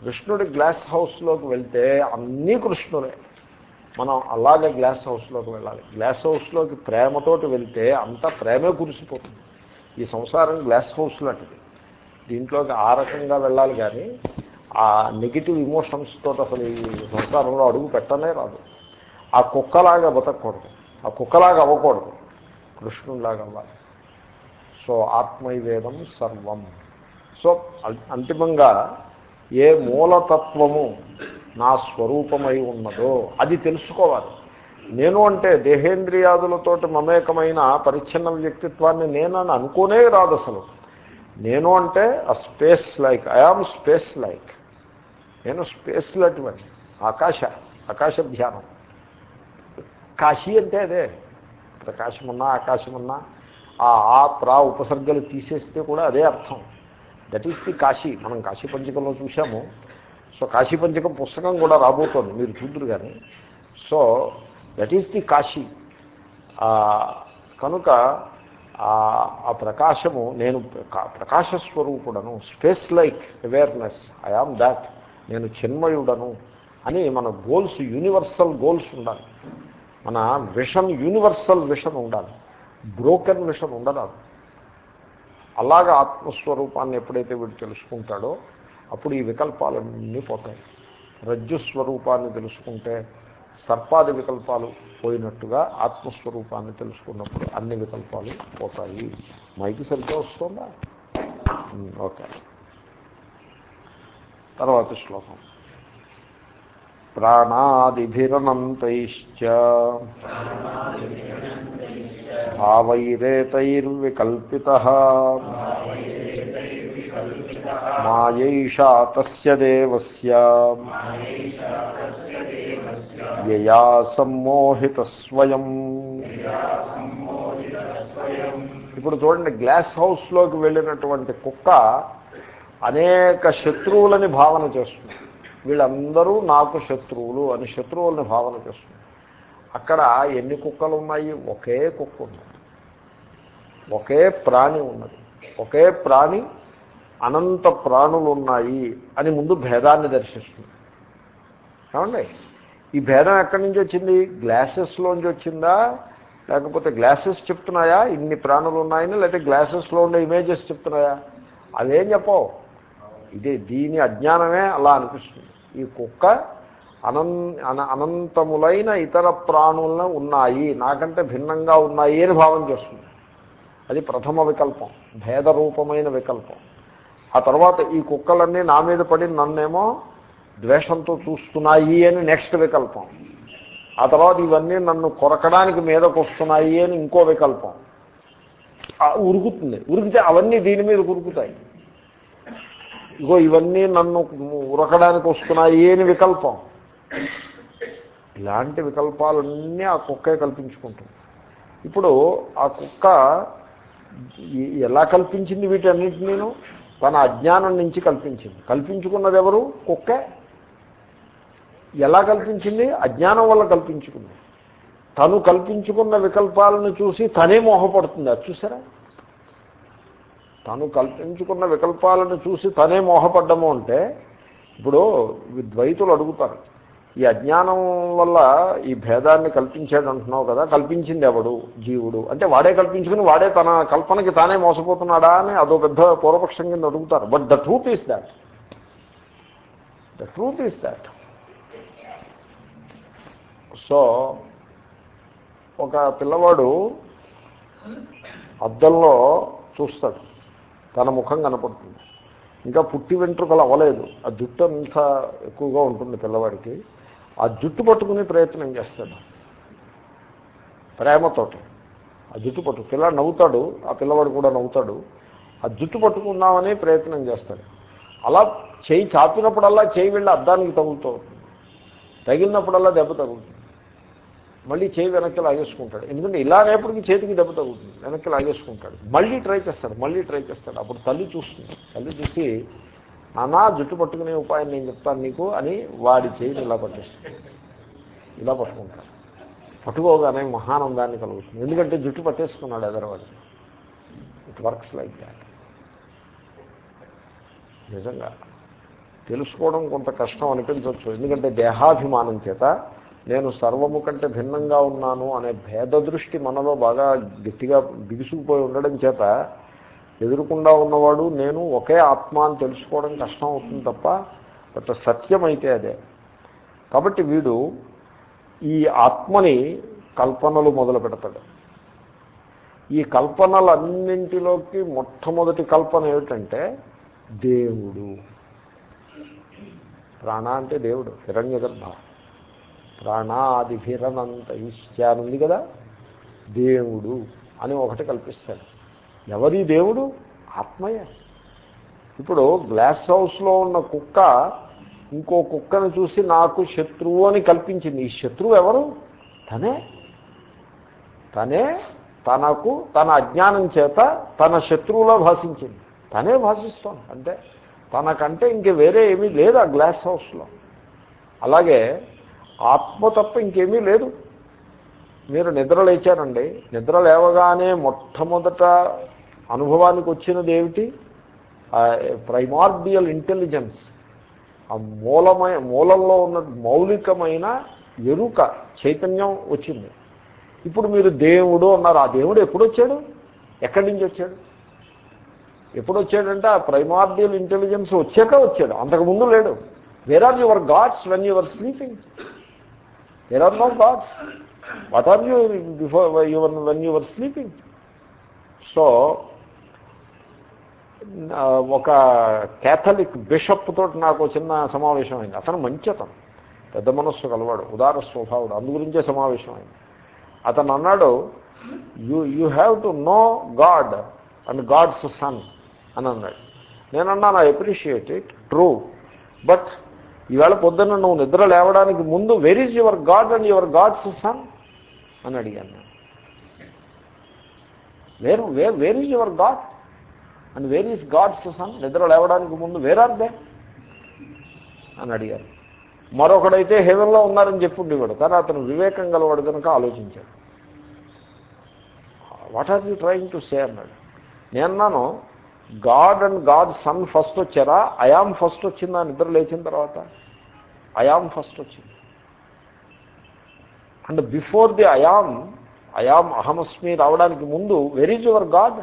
కృష్ణుడి గ్లాస్ హౌస్లోకి వెళ్తే అన్నీ కృష్ణుడే మనం అలాగే గ్లాస్ హౌస్లోకి వెళ్ళాలి. గ్లాస్ హౌస్లోకి ప్రేమతోటి వెళ్తే అంతా ప్రేమే కురిసిపోతుంది. ఈ సంసారం గ్లాస్ హౌస్ లాంటిది. దీంట్లోకి ఆ రకంగా వెళ్ళాలి కానీ ఆ నెగిటివ్ ఇమోషన్స్తో తోటి అసలు ఈ సంసారంలో అడుగు పెట్టనే రాదు. ఆ కుక్కలాగా బతకూడదు. ఆ కుక్కలాగా అవ్వకూడదు. కృష్ణుడిలాగా అవ్వాలి. సో ఆత్మైవేదం సర్వం. సో అంతిమంగా ఏ మూలతత్వము నా స్వరూపమై ఉన్నదో అది తెలుసుకోవాలి. నేను అంటే దేహేంద్రియాదులతోటి మమేకమైన పరిచ్ఛిన్న వ్యక్తిత్వాన్ని నేనని అనుకోనే రాదు అసలు. నేను అంటే ఆ space like I am space like నేను స్పేస్ లాంటివని ఆకాశ ఆకాశ ధ్యానం. కాశీ అంటే అదే. ప్రకాశమున్నా ఆకాశమున్నా ఆ ఆ ప్రా ఉపసర్గలు తీసేస్తే కూడా అదే అర్థం. దట్ ఈస్ ది కాశీ మనం కాశీ పంచికంలో చూసాము సో కాశీ పంచకం పుస్తకం కూడా రాబోతోంది. మీరు చూద్దరు కానీ so that is the Kashi కనుక ఆ- ప్రకాశము నేను ప్రకా- ప్రకాశ స్వరూపుడను space like awareness I am that నేను చిన్మయుడను అని మన గోల్స్ యూనివర్సల్ గోల్స్ ఉండాలి. మన విషన్ యూనివర్సల్ విషన్ ఉండాలి. బ్రోకెన్ విషన్ ఉండరాదు. అలాగ ఆత్మస్వరూపాన్ని ఎప్పుడైతే వీడు తెలుసుకుంటాడో అప్పుడు ఈ వికల్పాలన్నీ పోతాయి. రజ్జు స్వరూపాన్ని తెలుసుకుంటే సర్పాది వికల్పాలు పోయినట్టుగా ఆత్మస్వరూపాన్ని తెలుసుకున్నప్పుడు అన్ని వికల్పాలు పోతాయి. మైకి సరిగ్గా వస్తుందా? ఓకే. తర్వాత శ్లోకం. ప్రాణాదిభిరనంతైశ్చ భావైరేతైర్వికల్పిత. మాయైషా తస్య దేవస్య యయా సమ్మోహిత స్వయం ఇప్పుడు చూడండి గ్లాస్ హౌస్లోకి వెళ్ళినటువంటి కుక్క అనేక శత్రువులని భావన చేస్తుంది. వీళ్ళందరూ నాకు శత్రువులు అని శత్రువులని భావన చేస్తుంది అక్కడ ఎన్ని కుక్కలు ఉన్నాయి ఒకే కుక్క ఉన్నది. ఒకే ప్రాణి ఉన్నది. ఒకే ప్రాణి అనంత ప్రాణులు ఉన్నాయి అని ముందు భేదాన్ని దర్శిస్తుంది. ఏమండి? ఈ భేదం ఎక్కడి నుంచి వచ్చింది? గ్లాసెస్లోంచి వచ్చిందా? లేకపోతే గ్లాసెస్ చెప్తున్నాయా? ఇన్ని ప్రాణులు ఉన్నాయని లేకపోతే గ్లాసెస్లో ఉండే ఇమేజెస్ చెప్తున్నాయా? అవేం చెప్పవు. ఇదే దీని అజ్ఞానమే అలా అనిపిస్తుంది. ఈ కుక్క అనం అన- అనంతములైన ఇతర ప్రాణులను ఉన్నాయి. నాకంటే భిన్నంగా ఉన్నాయి అని భావం చేస్తుంది. అది ప్రథమ వికల్పం భేదరూపమైన వికల్పం. ఆ తర్వాత ఈ కుక్కలన్నీ నా మీద పడి నన్నేమో ద్వేషంతో చూస్తున్నాయి అని నెక్స్ట్ వికల్పం. ఆ తర్వాత ఇవన్నీ నన్ను కొరకడానికి మీదకు వస్తున్నాయి అని ఇంకో వికల్పం. ఉరుకుతుంది. ఉరికితే అవన్నీ దీని మీద ఉరుకుతాయి. ఇగో ఇవన్నీ నన్ను ఉరకడానికి వస్తున్నాయి. అని వికల్పం? ఇలాంటి వికల్పాలన్నీ ఆ కుక్కే కల్పించుకుంటుంది. ఇప్పుడు ఆ కుక్క ఎలా కల్పించింది వీటన్నిటినీను? తన అజ్ఞానం నుంచి కల్పించింది. కల్పించుకున్నది ఎవరు కుక్కే. ఎలా కల్పించింది? అజ్ఞానం వల్ల కల్పించుకుంది. తను కల్పించుకున్న వికల్పాలను చూసి తనే మోహపడుతుంది. అది చూసారా? తను కల్పించుకున్న వికల్పాలను చూసి తనే మోహపడ్డము అంటే ఇప్పుడు ద్వైతులు అడుగుతారు ఈ అజ్ఞానం వల్ల ఈ భేదాన్ని కల్పించాడు అంటున్నావు కదా కల్పించింది ఎవడు? జీవుడు. అంటే వాడే కల్పించుకుని వాడే తన కల్పనకి తానే మోసపోతున్నాడా అని అదో పెద్ద పూర్వపక్షం కింద అడుగుతారు. But the truth is that the truth is that so ఒక పిల్లవాడు అద్దంలో చూస్తాడు. తన ముఖం కనపడుతుంది. ఇంకా పుట్టి వెంట్రుకలు అవ్వలేదు. ఆ జుట్టు అంత ఎక్కువగా ఉంటుంది పిల్లవాడికి. ఆ జుట్టు పట్టుకునే ప్రయత్నం చేస్తాడు. ప్రేమతోటి. ఆ జుట్టు పట్టు పిల్లాడు నవ్వుతాడు. ఆ పిల్లవాడు కూడా నవ్వుతాడు. ఆ జుట్టు పట్టుకుందామని ప్రయత్నం చేస్తాడు. అలా చేయి చాపినప్పుడల్లా చేయి వెళ్ళి అద్దానికి తగులుతూ ఉంటుంది. తగిలినప్పుడల్లా దెబ్బ తగులుతుంది. మళ్ళీ చేయి వెనక్కి లాగేసుకుంటాడు. ఎందుకంటే ఇలాగేపటికి చేతికి దెబ్బ తగ్గుతుంది వెనక్కి లాగేసుకుంటాడు. మళ్ళీ ట్రై చేస్తాడు మళ్ళీ ట్రై చేస్తాడు. అప్పుడు తల్లి చూస్తుంది. తల్లి చూసి నానా జుట్టు పట్టుకునే ఉపాయం నేను చెప్తాను నీకు అని వాడి చేయిని ఇలా పట్టేస్తుంది. ఇలా పట్టుకుంటాడు. పట్టుకోగానే మహానందాన్ని కలుగుతుంది. ఎందుకంటే జుట్టు పట్టేసుకున్నాడు ఎదరవాడు ఇట్ వర్క్స్ లైక్ దాట్ నిజంగా తెలుసుకోవడం కొంత కష్టం అనిపించవచ్చు. ఎందుకంటే దేహాభిమానం చేత నేను సర్వము కంటే భిన్నంగా ఉన్నాను అనే భేద దృష్టి మనలో బాగా గట్టిగా బిగుసుకుపోయి ఉండడం చేత ఎదురుకుండా ఉన్నవాడు నేను ఒకే ఆత్మ అని తెలుసుకోవడం కష్టం అవుతుంది తప్ప బట్ సత్యమైతే అదే. కాబట్టి వీడు ఈ ఆత్మని కల్పనలు మొదలు పెడతాడు. ఈ కల్పనలన్నింటిలోకి మొట్టమొదటి కల్పన ఏమిటంటే దేవుడు. ప్రాణ అంటే దేవుడు హిరణ్య గర్భ ప్రాణాదిభిరనంత ఈశ్చానుంది కదా? దేవుడు అని ఒకటి కల్పిస్తాడు. ఎవరి దేవుడు? ఆత్మయే. ఇప్పుడు గ్లాస్ హౌస్లో ఉన్న కుక్క ఇంకో కుక్కను చూసి నాకు శత్రువు అని కల్పించింది. ఈ శత్రువు ఎవరు? తనే. తనే తనకు తన అజ్ఞానం చేత తన శత్రువులో భాషించింది. తనే భాషిస్తోంది అంటే తనకంటే ఇంక వేరే ఏమీ లేదు ఆ గ్లాస్ హౌస్లో. అలాగే ఆత్మ తప్ప ఇంకేమీ లేదు. మీరు నిద్ర లేచారండి. నిద్ర లేవగానే మొట్టమొదట అనుభవానికి వచ్చినది ఏమిటి? ప్రైమార్డియల్ ఇంటెలిజెన్స్ ఆ మూలమైన మూలంలో ఉన్న మౌలికమైన ఎరుక చైతన్యం వచ్చింది. ఇప్పుడు మీరు దేవుడు అన్నారు. ఆ దేవుడు ఎప్పుడు వచ్చాడు ఎక్కడి నుంచి వచ్చాడు? ఎప్పుడు వచ్చాడంటే ఆ ప్రైమార్డియల్ ఇంటెలిజెన్స్ వచ్చాక వచ్చాడు. అంతకుముందు లేడు. Where are your gods when your sleeping there are no gods what are you before your when your sleeping so ఒక క్యాథలిక్ బిషప్ తోటి నాకు చిన్న సమావేశం అయింది. అతను మంచి అతను. పెద్ద మనస్సు కలవాడు. ఉదార స్వభావుడు. అందుగురించే సమావేశం అయింది. అతను అన్నాడు you you have to know God and God's son అని అన్నాడు. నేనన్నాను I appreciate it true but ఈవేళ పొద్దున్న నువ్వు నిద్ర లేవడానికి ముందు where is your God and your God's son అని అడిగాను నేను. Where where where is your God and where is God's son నిద్ర లేవడానికి ముందు వేరార్దే దే అని అడిగారు మరొకడైతే హెవెన్లో ఉన్నారని చెప్పుండేవాడు కానీ అతను వివేకం గలవాడు కనుక ఆలోచించాడు. What are you trying to say అన్నాడు. నేన్నాను God and God son first వచ్చారా? అయాం ఫస్ట్ వచ్చిందా? నిద్ర లేచిన తర్వాత? అయాం ఫస్ట్ వచ్చింది. And before the I am I am అహమస్మి రావడానికి ముందు వెర్ ఈజ్ యువర్ గాడ్?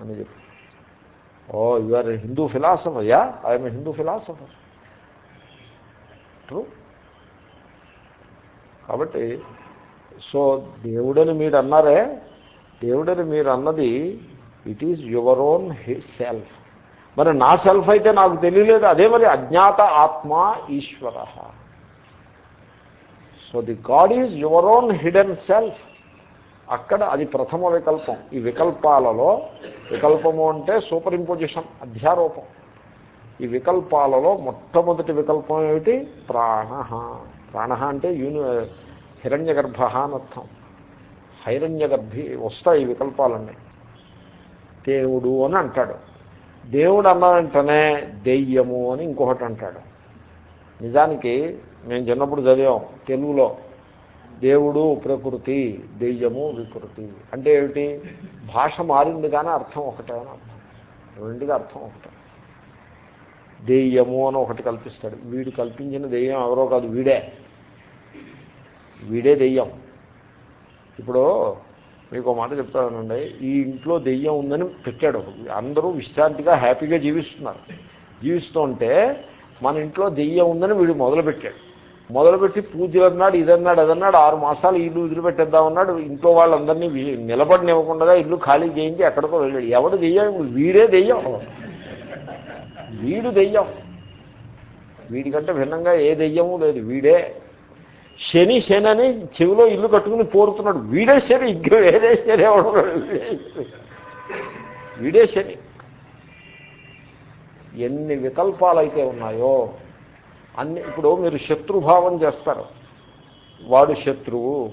అని చెప్పి. ఓ you are Hindu philosopher yeah I am Hindu philosopher true కాబట్టి సో దేవుడని మీరు అన్నారే దేవుడని మీరు అన్నది it is your own self మరి నా సెల్ఫ్ అయితే నాకు తెలియలేదు. అదే మరి అజ్ఞాత ఆత్మ ఈశ్వర. So the God is your own hidden self అక్కడ అది ప్రథమ వికల్పం. ఈ వికల్పాలలో వికల్పము అంటే సూపర్ ఇంపోజిషన్ అధ్యారోపం. ఈ వికల్పాలలో మొట్టమొదటి వికల్పం ఏమిటి? ప్రాణ. ప్రాణ అంటే యూని హిరణ్య గర్భ అని అర్థం హైరణ్య గర్భి వస్తాయి వికల్పాలన్నీ. దేవుడు అని అంటాడు. దేవుడు అన్న వెంటనే దెయ్యము అని ఇంకొకటి అంటాడు. నిజానికి మేము చిన్నప్పుడు చదివాం తెలుగులో. దేవుడు ప్రకృతి దెయ్యము వికృతి. అంటే ఏమిటి? భాష మారింది కానీ అర్థం ఒకటే అని అర్థం. రెండుగా అర్థం ఒకటే. దెయ్యము అని ఒకటి కల్పిస్తాడు. వీడు కల్పించిన దెయ్యం ఎవరో కాదు వీడే. వీడే దెయ్యం. ఇప్పుడు మీకు మాట చెప్తానండి. ఈ ఇంట్లో దెయ్యం ఉందని పెట్టాడు. అందరూ విశ్రాంతిగా హ్యాపీగా జీవిస్తున్నారు. జీవిస్తుంటే మన ఇంట్లో దెయ్యం ఉందని వీడు మొదలుపెట్టాడు. మొదలుపెట్టి పూజలు అన్నాడు ఇదన్నాడు అదన్నాడు ఆరు మాసాలు ఇల్లు వదిలిపెట్టేద్దామన్నాడు. ఇంట్లో వాళ్ళందరినీ నిలబడినివ్వకుండా ఇల్లు ఖాళీ చేయించి ఎక్కడికో వెళ్ళాడు. ఎవడు దెయ్యం? వీడే దెయ్యం. వీడు దెయ్యం. వీడికంటే భిన్నంగా ఏ దెయ్యము లేదు. వీడే శని శని అని చెవిలో ఇల్లు కట్టుకుని పోరుతున్నాడు. వీడే శని ఇంకా వేరే శని ఎవడు వీడే శని. ఎన్ని వికల్పాలు అయితే ఉన్నాయో అన్ని ఇప్పుడు మీరు శత్రుభావం చేస్తారు. వాడు శత్రువు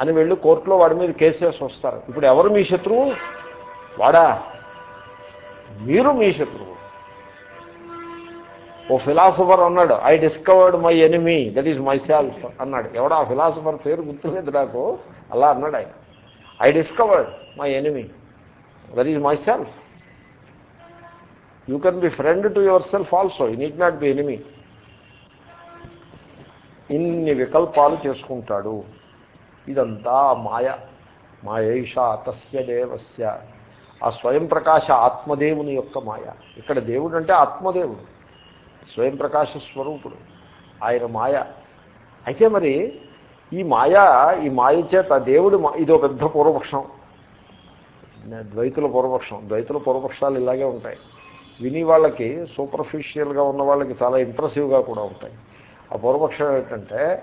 అని వెళ్ళి కోర్టులో వాడి మీద కేసేసి వస్తారు. ఇప్పుడు ఎవరు మీ శత్రువు? వాడా? మీరు మీ శత్రువు. ఓ ఫిలాసఫర్ అన్నాడు I discovered my enemy that is my self అన్నాడు. ఎవడో ఆ ఫిలాసఫర్ పేరు గుర్తులేదు నాకు అలా అన్నాడు ఆయన. I discovered my enemy that is my self you can be friend to your self also you need not be enemy ఇన్ని వికల్పాలు చేసుకుంటాడు. ఇదంతా మాయ మాయేష తస్య దేవస్య. ఆ స్వయం ప్రకాశ ఆత్మదేవుని యొక్క మాయ. ఇక్కడ దేవుడు అంటే ఆత్మదేవుడు. స్వయం ప్రకాశ స్వరూపుడు. ఆయన మాయ. అయితే మరి ఈ మాయ ఈ మాయ చేత దేవుడు ఇదో పెద్ద పూర్వపక్షం. ద్వైతుల పూర్వపక్షం. ద్వైతుల పూర్వపక్షాలు ఇలాగే ఉంటాయి. విని వాళ్ళకి సూపర్ఫిషియల్గా ఉన్న వాళ్ళకి చాలా ఇంప్రెసివ్గా కూడా ఉంటాయి. ఆ పూర్వపక్షం ఏంటంటే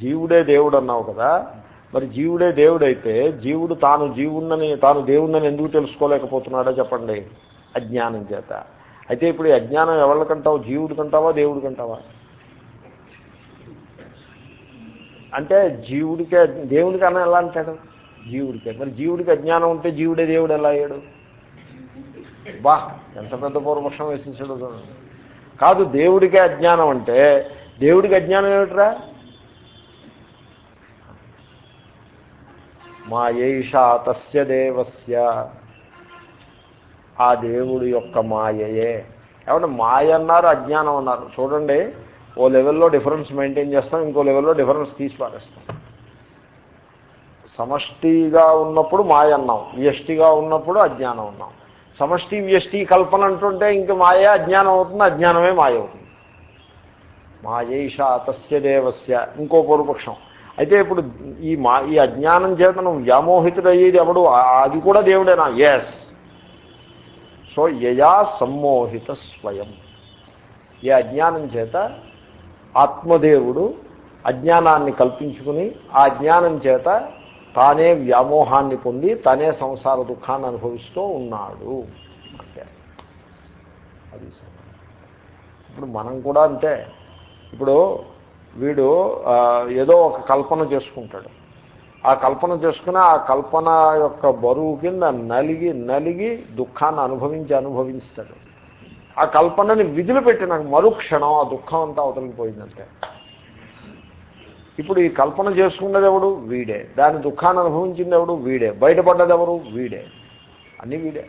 జీవుడే దేవుడు అన్నావు కదా. మరి జీవుడే దేవుడైతే జీవుడు తాను జీవుణ్ణని తాను దేవుణ్ణని ఎందుకు తెలుసుకోలేకపోతున్నాడో చెప్పండి. అజ్ఞానం చేత. అయితే ఇప్పుడు ఈ అజ్ఞానం ఎవరికంటావు జీవుడు కంటావా? దేవుడు కంటావా? అంటే జీవుడికే దేవుడికి అన్న ఎలా అంటాడు? జీవుడికే. మరి జీవుడికి అజ్ఞానం ఉంటే జీవుడే దేవుడు ఎలా అయ్యాడు? బా ఎంత పెద్ద పూర్వపక్షం వేసేసాడు కాదు దేవుడికే అజ్ఞానం అంటే దేవుడికి అజ్ఞానం ఏమిట్రా? మా ఏషా తస్య దేవస్య. ఆ దేవుడి యొక్క మాయయే. ఏమంటే మాయ అన్నారు అజ్ఞానం అన్నారు. చూడండి ఓ లెవెల్లో డిఫరెన్స్ మెయింటైన్ చేస్తాం ఇంకో లెవెల్లో డిఫరెన్స్ తీసి పారేస్తాం సమష్టిగా ఉన్నప్పుడు మాయ అన్నాం వ్యష్టిగా ఉన్నప్పుడు అజ్ఞానం ఉన్నాం సమష్టి వ్యష్టి కల్పన అంటుంటే ఇంక మాయ అజ్ఞానం అవుతుంది అజ్ఞానమే మాయ అవుతుంది. మాయేష తస్య దేవస్య ఇంకో పూర్వపక్షం అయితే ఇప్పుడు ఈ మా ఈ అజ్ఞానం చేత నువ్వు వ్యామోహితుడయ్యేది ఎవడు? అది కూడా దేవుడేనా? ఎస్ సో యయా సమ్మోహిత స్వయం. ఈ అజ్ఞానం చేత ఆత్మదేవుడు అజ్ఞానాన్ని కల్పించుకుని ఆ అజ్ఞానం చేత తానే వ్యామోహాన్ని పొంది తనే సంసార దుఃఖాన్ని అనుభవిస్తూ ఉన్నాడు. అంటే అది ఇప్పుడు మనం కూడా అంతే. ఇప్పుడు వీడు ఏదో ఒక కల్పన చేసుకుంటాడు. ఆ కల్పన చేసుకుని ఆ కల్పన యొక్క బరువు కింద నలిగి నలిగి దుఃఖాన్ని అనుభవించి అనుభవిస్తాడు ఆ కల్పనని విధులు పెట్టిన మరుక్షణం ఆ దుఃఖం అంతా అవతలిపోయిందంటే ఇప్పుడు ఈ కల్పన చేసుకున్నది ఎవడు? వీడే. దాని దుఃఖాన్ని అనుభవించింది ఎవడు? వీడే. బయటపడ్డది ఎవరు? వీడే. అన్నీ వీడే.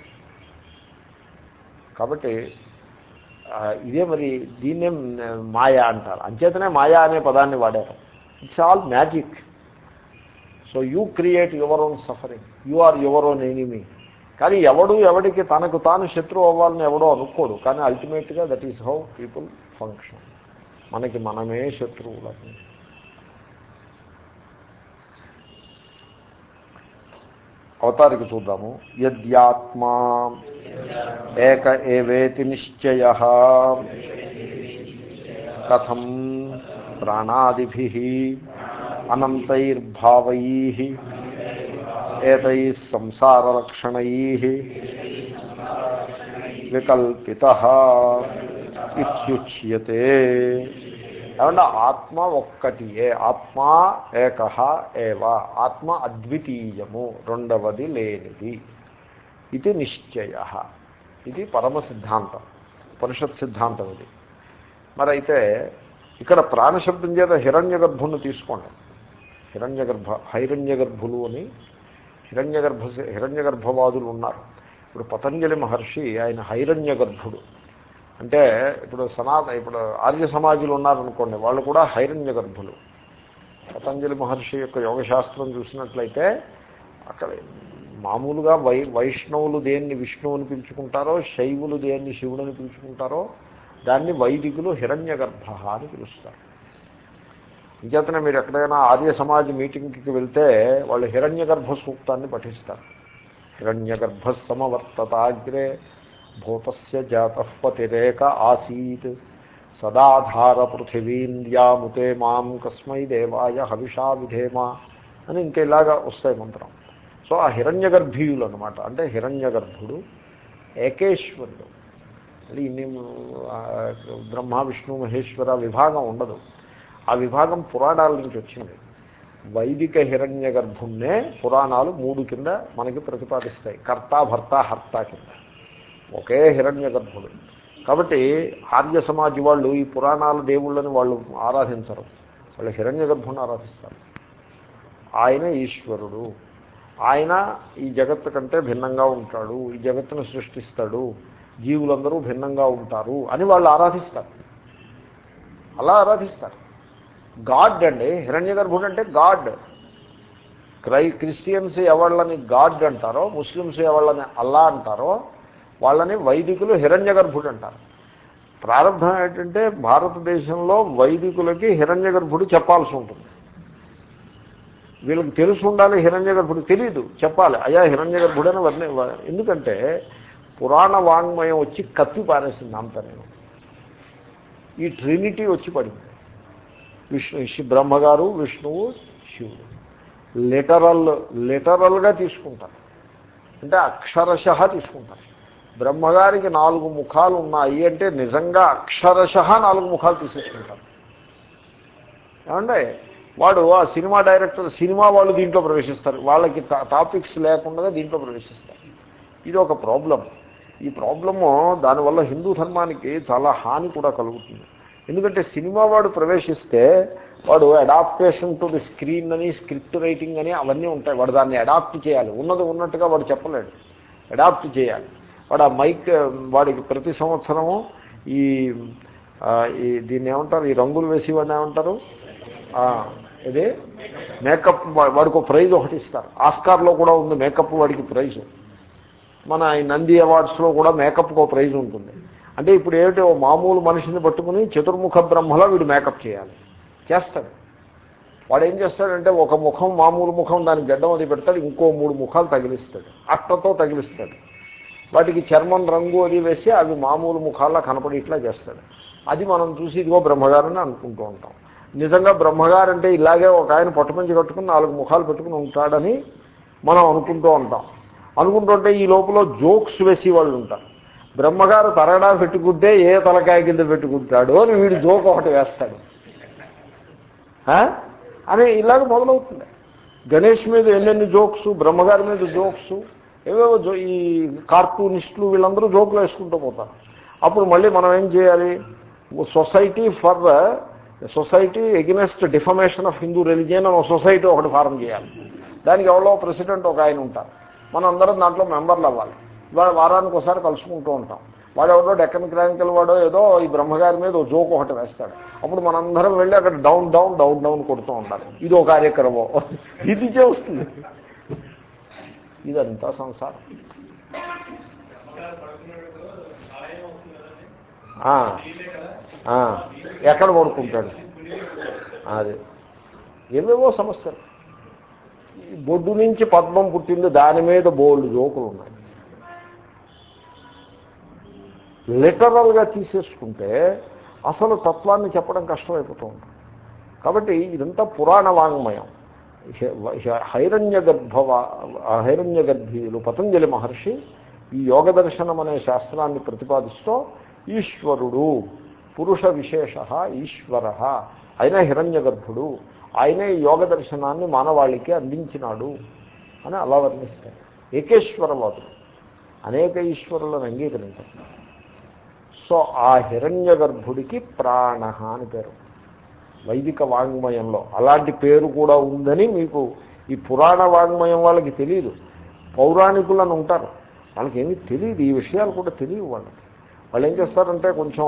కాబట్టి ఇదే మరి దీన్నే మాయా అంటారు. అంచేతనే మాయా అనే పదాన్ని వాడారు. It's all magic so you create your own suffering you are your own enemy కానీ ఎవడు ఎవడికి తనకు తాను శత్రువు అవ్వాలని ఎవడో అనుకోడు. కానీ అల్టిమేట్గా that is how people function మనకి మనమే శత్రువులని అవతారికి చూద్దాము. యద్యాత్మా ఏక ఏవేతి నిశ్చయ కథం ప్రాణాదిభి అనంతైర్భావై ఏతై సంసారలక్షణై వికల్పిత ఇత్యుచ్యతే. ఏమంటే ఆత్మ ఒక్కటి ఏ ఆత్మ ఏక ఏవ ఆత్మ అద్వితీయము రెండవది లేనిది. ఇది నిశ్చయ. ఇది పరమ సిద్ధాంతం పరిషత్ సిద్ధాంతం ఇది. మరి అయితే ఇక్కడ ప్రాణశబ్దం చేత హిరణ్య గర్భుణ్ణి తీసుకోండి. హిరణ్యగర్భ హైరణ్యగర్భులు అని హిరణ్యగర్భ హిరణ్యగర్భవాదులు ఉన్నారు. ఇప్పుడు పతంజలి మహర్షి ఆయన హైరణ్య గర్భుడు అంటే ఇప్పుడు సనాత ఇప్పుడు ఆర్య సమాజులు ఉన్నారనుకోండి వాళ్ళు కూడా హైరణ్య గర్భులు పతంజలి మహర్షి యొక్క యోగశాస్త్రం చూసినట్లయితే అక్కడ మామూలుగా వై వైష్ణవులు దేన్ని విష్ణువుని పిలుచుకుంటారో శైవులు దేన్ని శివుడిని పిలుచుకుంటారో దాన్ని వైదికులు హిరణ్యగర్భ అని పిలుస్తారు. ఇంకేతనే మీరు ఎక్కడైనా ఆర్య సమాజ్ మీటింగ్కి వెళ్తే వాళ్ళు హిరణ్య గర్భ సూక్తాన్ని పఠిస్తారు. హిరణ్య గర్భ సమవర్తతాగ్రే భూతస్య జాతపతిరేక ఆసీత్. సదాధార పృథివీంద్యాముతే మాం కస్మై దేవాయ హవిషా విధేమా అని ఇంకా ఇలాగా వస్తాయి మంత్రం. సో ఆ హిరణ్య గర్భీయులు అనమాట అంటే హిరణ్య గర్భుడు ఏకేశ్వరుడు. అది ఇన్ని బ్రహ్మ విష్ణు మహేశ్వర విభాగం ఉండదు. ఆ విభాగం పురాణాల నుంచి వచ్చింది. వైదిక హిరణ్య గర్భుణ్ణే పురాణాలు మూడు కింద మనకి ప్రతిపాదిస్తాయి. కర్త భర్త హర్త కింద. ఒకే హిరణ్య గర్భుడు. కాబట్టి ఆర్య సమాజ్ వాళ్ళు ఈ పురాణాల దేవుళ్ళని వాళ్ళు ఆరాధించరు. వాళ్ళు హిరణ్య గర్భుని ఆరాధిస్తారు. ఆయన ఈశ్వరుడు. ఆయన ఈ జగత్తు కంటే భిన్నంగా ఉంటాడు. ఈ జగత్తును సృష్టిస్తాడు. జీవులందరూ భిన్నంగా ఉంటారు అని వాళ్ళు ఆరాధిస్తారు. అలా ఆరాధిస్తారు. గాడ్ అండి. హిరణ్య గర్భుడు అంటే గాడ్. క్రై క్రిస్టియన్స్ ఎవళ్ళని గాడ్ అంటారో ముస్లిమ్స్ ఎవళ్ళని అల్లా అంటారో వాళ్ళని వైదికులు హిరణ్య గర్భుడు అంటారు. ప్రారంభం ఏంటంటే భారతదేశంలో వైదికులకి హిరణ్య గర్భుడు చెప్పాల్సి ఉంటుంది. వీళ్ళకి తెలుసు ఉండాలి హిరణ్య గర్భుడు. తెలియదు చెప్పాలి. అయ్యా హిరణ్య గర్భుడని వర్ణి ఎందుకంటే పురాణ వాంగ్మయం వచ్చి కత్తి పారేసింది అంత నేను. ఈ ట్రినిటీ వచ్చి పడింది. విష్ణు బ్రహ్మగారు విష్ణువు శివుడు. లిటరల్ లిటరల్గా తీసుకుంటారు. అంటే అక్షరశ తీసుకుంటారు. బ్రహ్మగారికి నాలుగు ముఖాలు ఉన్నాయి అంటే నిజంగా అక్షరశ నాలుగు ముఖాలు తీసేసుకుంటారు. ఏమంటే వాడు ఆ సినిమా డైరెక్టర్ సినిమా వాళ్ళు దీంట్లో ప్రవేశిస్తారు. వాళ్ళకి టాపిక్స్ లేకుండా దీంట్లో ప్రవేశిస్తారు. ఇది ఒక ప్రాబ్లం ఈ ప్రాబ్లము దానివల్ల హిందూ ధర్మానికి చాలా హాని కూడా కలుగుతుంది. ఎందుకంటే సినిమా వాడు ప్రవేశిస్తే వాడు అడాప్టేషన్ టు ది స్క్రీన్ అని స్క్రిప్ట్ రైటింగ్ అని అవన్నీ ఉంటాయి. వాడు దాన్ని అడాప్ట్ చేయాలి. ఉన్నది ఉన్నట్టుగా వాడు చెప్పలేడు. అడాప్ట్ చేయాలి. వాడు ఆ మైక్ వాడికి ప్రతి సంవత్సరము ఈ దీన్ని ఏమంటారు? ఈ రంగులు వేసి వాడిని ఏమంటారు? ఇది మేకప్ వాడికి ఒక ప్రైజ్ ఒకటి ఇస్తారు. ఆస్కార్లో కూడా ఉంది. మేకప్ వాడికి ప్రైజు. మన ఈ నంది అవార్డ్స్లో కూడా మేకప్కి ఒక ప్రైజ్ ఉంటుంది. అంటే ఇప్పుడు ఏమిటి ఓ మామూలు మనిషిని పట్టుకుని చతుర్ముఖ బ్రహ్మలో వీడు మేకప్ చేయాలి. చేస్తాడు. వాడు ఏం చేస్తాడంటే ఒక ముఖం మామూలు ముఖం దానికి గడ్డం అది పెడతాడు ఇంకో మూడు ముఖాలు తగిలిస్తాడు. అట్టతో తగిలిస్తాడు. వాటికి చర్మం రంగు అది వేసి అవి మామూలు ముఖాల్లో కనపడి ఇట్లా చేస్తాడు. అది మనం చూసి ఇదిగో బ్రహ్మగారని అనుకుంటూ ఉంటాం. నిజంగా బ్రహ్మగారు అంటే ఇలాగే ఒక ఆయన పొట్టమంచి కట్టుకుని నాలుగు ముఖాలు పెట్టుకుని ఉంటాడని మనం అనుకుంటూ ఉంటాం. అనుకుంటుంటే ఈ లోపల జోక్స్ వేసి వాళ్ళు ఉంటారు. బ్రహ్మగారు తరగడా పెట్టుకుంటే ఏ తలకాయ కింద పెట్టుకుంటాడు అని వీడు జోక్ ఒకటి వేస్తాడు. అని ఇలాగ మొదలవుతుంది. గణేష్ మీద ఎన్నెన్ని జోక్స్ బ్రహ్మగారి మీద జోక్స్ ఏవేవో జో ఈ కార్టూనిస్టులు వీళ్ళందరూ జోకులు వేసుకుంటూ పోతారు. అప్పుడు మళ్ళీ మనం ఏం చేయాలి? Society for society against defamation of Hindu religion అని సొసైటీ ఒకటి ఫారం చేయాలి. దానికి ఎవరో ప్రెసిడెంట్ ఒక ఆయన ఉంటారు. మనం అందరం దాంట్లో మెంబర్లు అవ్వాలి. ఇవాళ వారానికి ఒకసారి కలుసుకుంటూ ఉంటాం. వాడు ఎవడో డెక్కన్ క్రాంకిల్ వాడో ఏదో ఈ బ్రహ్మగారి మీద ఓ జోక్ ఒకటి వేస్తాడు. అప్పుడు మనందరం వెళ్ళి అక్కడ డౌన్ డౌన్ డౌన్ డౌన్ కొడుతూ ఉండాలి ఇది ఒక కార్యక్రమం. ఇది వస్తుంది ఇదంతా సంసారం. ఎక్కడ పడుకుంటాడు? అది. ఏవేవో సమస్యలు. బొడ్డు నుంచి పద్మం పుట్టింది దాని మీద బోల్డ్ జోకులు ఉన్నాయి. లిటరల్గా తీసేసుకుంటే అసలు తత్వాన్ని చెప్పడం కష్టమైపోతూ ఉంటుంది కాబట్టి ఇదంతా పురాణ వాంగ్మయం. హైరణ్య గర్భవ హైరణ్య గర్భీయులు పతంజలి మహర్షి ఈ యోగ దర్శనం అనే శాస్త్రాన్ని ప్రతిపాదిస్తూ ఈశ్వరుడు పురుష విశేష ఈశ్వర ఆయన హిరణ్య గర్భుడు ఆయనే యోగ దర్శనాన్ని మానవాళికి అందించినాడు అని అలా వర్ణిస్తారు. ఏకేశ్వరవాదుడు అనేక ఈశ్వరులను అంగీకరించారు. సో ఆ హిరణ్య గర్భుడికి ప్రాణ అని పేరు. వైదిక వాంగ్మయంలో అలాంటి పేరు కూడా ఉందని మీకు ఈ పురాణ వాంగ్మయం వాళ్ళకి తెలియదు పౌరాణికులను ఉంటారు. వాళ్ళకి ఏమీ తెలియదు ఈ విషయాలు కూడా తెలియవు వాళ్ళకి. వాళ్ళు ఏం చేస్తారంటే కొంచెం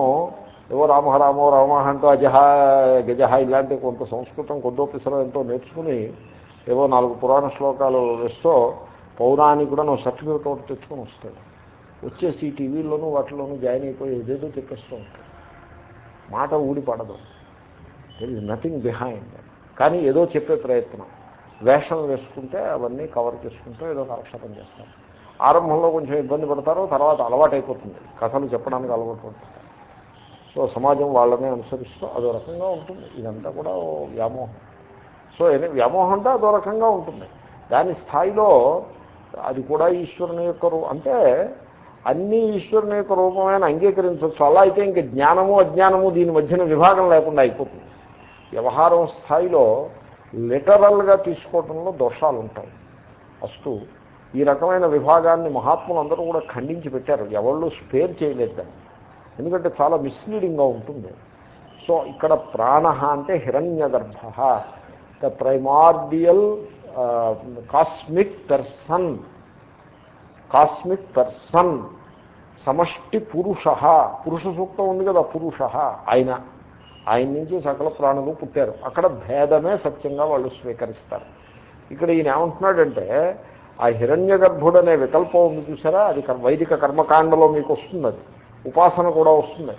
ఏవో రామ రామో రామ అంటూ అజహ గజహ ఇలాంటి కొంత సంస్కృతం కొద్దోపిసరం ఎంతో నేర్చుకుని ఏవో నాలుగు పురాణ శ్లోకాలు వేస్తూ పౌరాణికుడు నువ్వు సర్టిఫికేట్ ఒకటి తెచ్చుకొని వస్తాడు. వచ్చేసి టీవీల్లోనూ వాటిలోనూ జాయిన్ అయిపోయి ఏదేదో తెప్పిస్తూ ఉంటాడు మాట ఊడిపడదు దెర్ ఇస్ నథింగ్ బిహైండ్ కానీ ఏదో చెప్పే ప్రయత్నం. వేషం వేసుకుంటే అవన్నీ కవర్ చేసుకుంటూ ఏదో కాలక్షేపం చేస్తారు. ఆరంభంలో కొంచెం ఇబ్బంది పడతారు తర్వాత అలవాటు అయిపోతుంది కథలు చెప్పడానికి అలవాటు పడుతుంది సో సమాజం వాళ్ళనే అనుసరిస్తూ అదో రకంగా ఉంటుంది. ఇదంతా కూడా వ్యామోహం. సో వ్యామోహం అంటే అదో రకంగా ఉంటుంది. దాని స్థాయిలో అది కూడా ఈశ్వరుని యొక్క అంటే అన్ని ఈశ్వరుని యొక్క రూపమైన అంగీకరించవచ్చు. అలా అయితే ఇంక జ్ఞానము అజ్ఞానము దీని మధ్యన విభాగం లేకుండా అయిపోతుంది. వ్యవహారం స్థాయిలో లిటరల్గా తీసుకోవడంలో దోషాలు ఉంటాయి ఫస్ట్ ఈ రకమైన విభాగాన్ని మహాత్ములు అందరూ కూడా ఖండించి పెట్టారు. ఎవళ్ళు స్పేర్ చేయలేదు దాన్ని. ఎందుకంటే చాలా మిస్లీడింగ్గా ఉంటుంది. సో ఇక్కడ ప్రాణ అంటే హిరణ్య గర్భ the primordial cosmic person cosmic person సమష్టి పురుష. పురుష సూక్తం ఉంది కదా పురుష. ఆయన ఆయన నుంచి సకల ప్రాణులు పుట్టారు. అక్కడ భేదమే సత్యంగా వాళ్ళు స్వీకరిస్తారు. ఇక్కడ ఈయన ఏమంటున్నాడంటే ఆ హిరణ్య గర్భుడనే వికల్పం ఉంది చూసారా? అది వైదిక కర్మకాండలో మీకు వస్తుంది అది ఉపాసన కూడా వస్తుంది.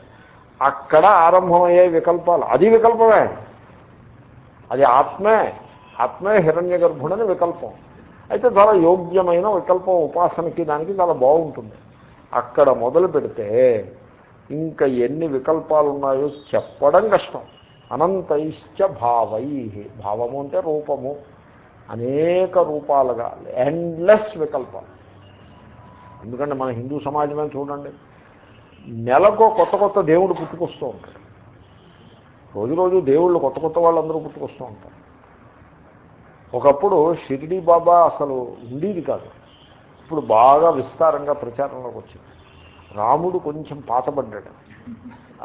అక్కడ ఆరంభమయ్యే వికల్పాలు. అది వికల్పమే. అది ఆత్మే. ఆత్మే హిరణ్య గర్భుడని వికల్పం. అయితే చాలా యోగ్యమైన వికల్పం ఉపాసనకి దానికి చాలా బాగుంటుంది. అక్కడ మొదలు పెడితే ఇంకా ఎన్ని వికల్పాలు ఉన్నాయో చెప్పడం కష్టం. అనంతైశ్చ భావై. భావము అంటే రూపము. అనేక రూపాలుగా ఎండ్లెస్ వికల్పాలు. ఎందుకంటే మన హిందూ సమాజమే చూడండి నెలకో కొత్త కొత్త దేవుడు పుట్టుకొస్తూ ఉంటాడు. రోజు రోజు దేవుళ్ళు కొత్త కొత్త వాళ్ళందరూ పుట్టుకొస్తూ ఉంటారు. ఒకప్పుడు షిరిడి బాబా అసలు ఉండేది కాదు. ఇప్పుడు బాగా విస్తారంగా ప్రచారంలోకి వచ్చింది. రాముడు కొంచెం పాతబడ్డాడు.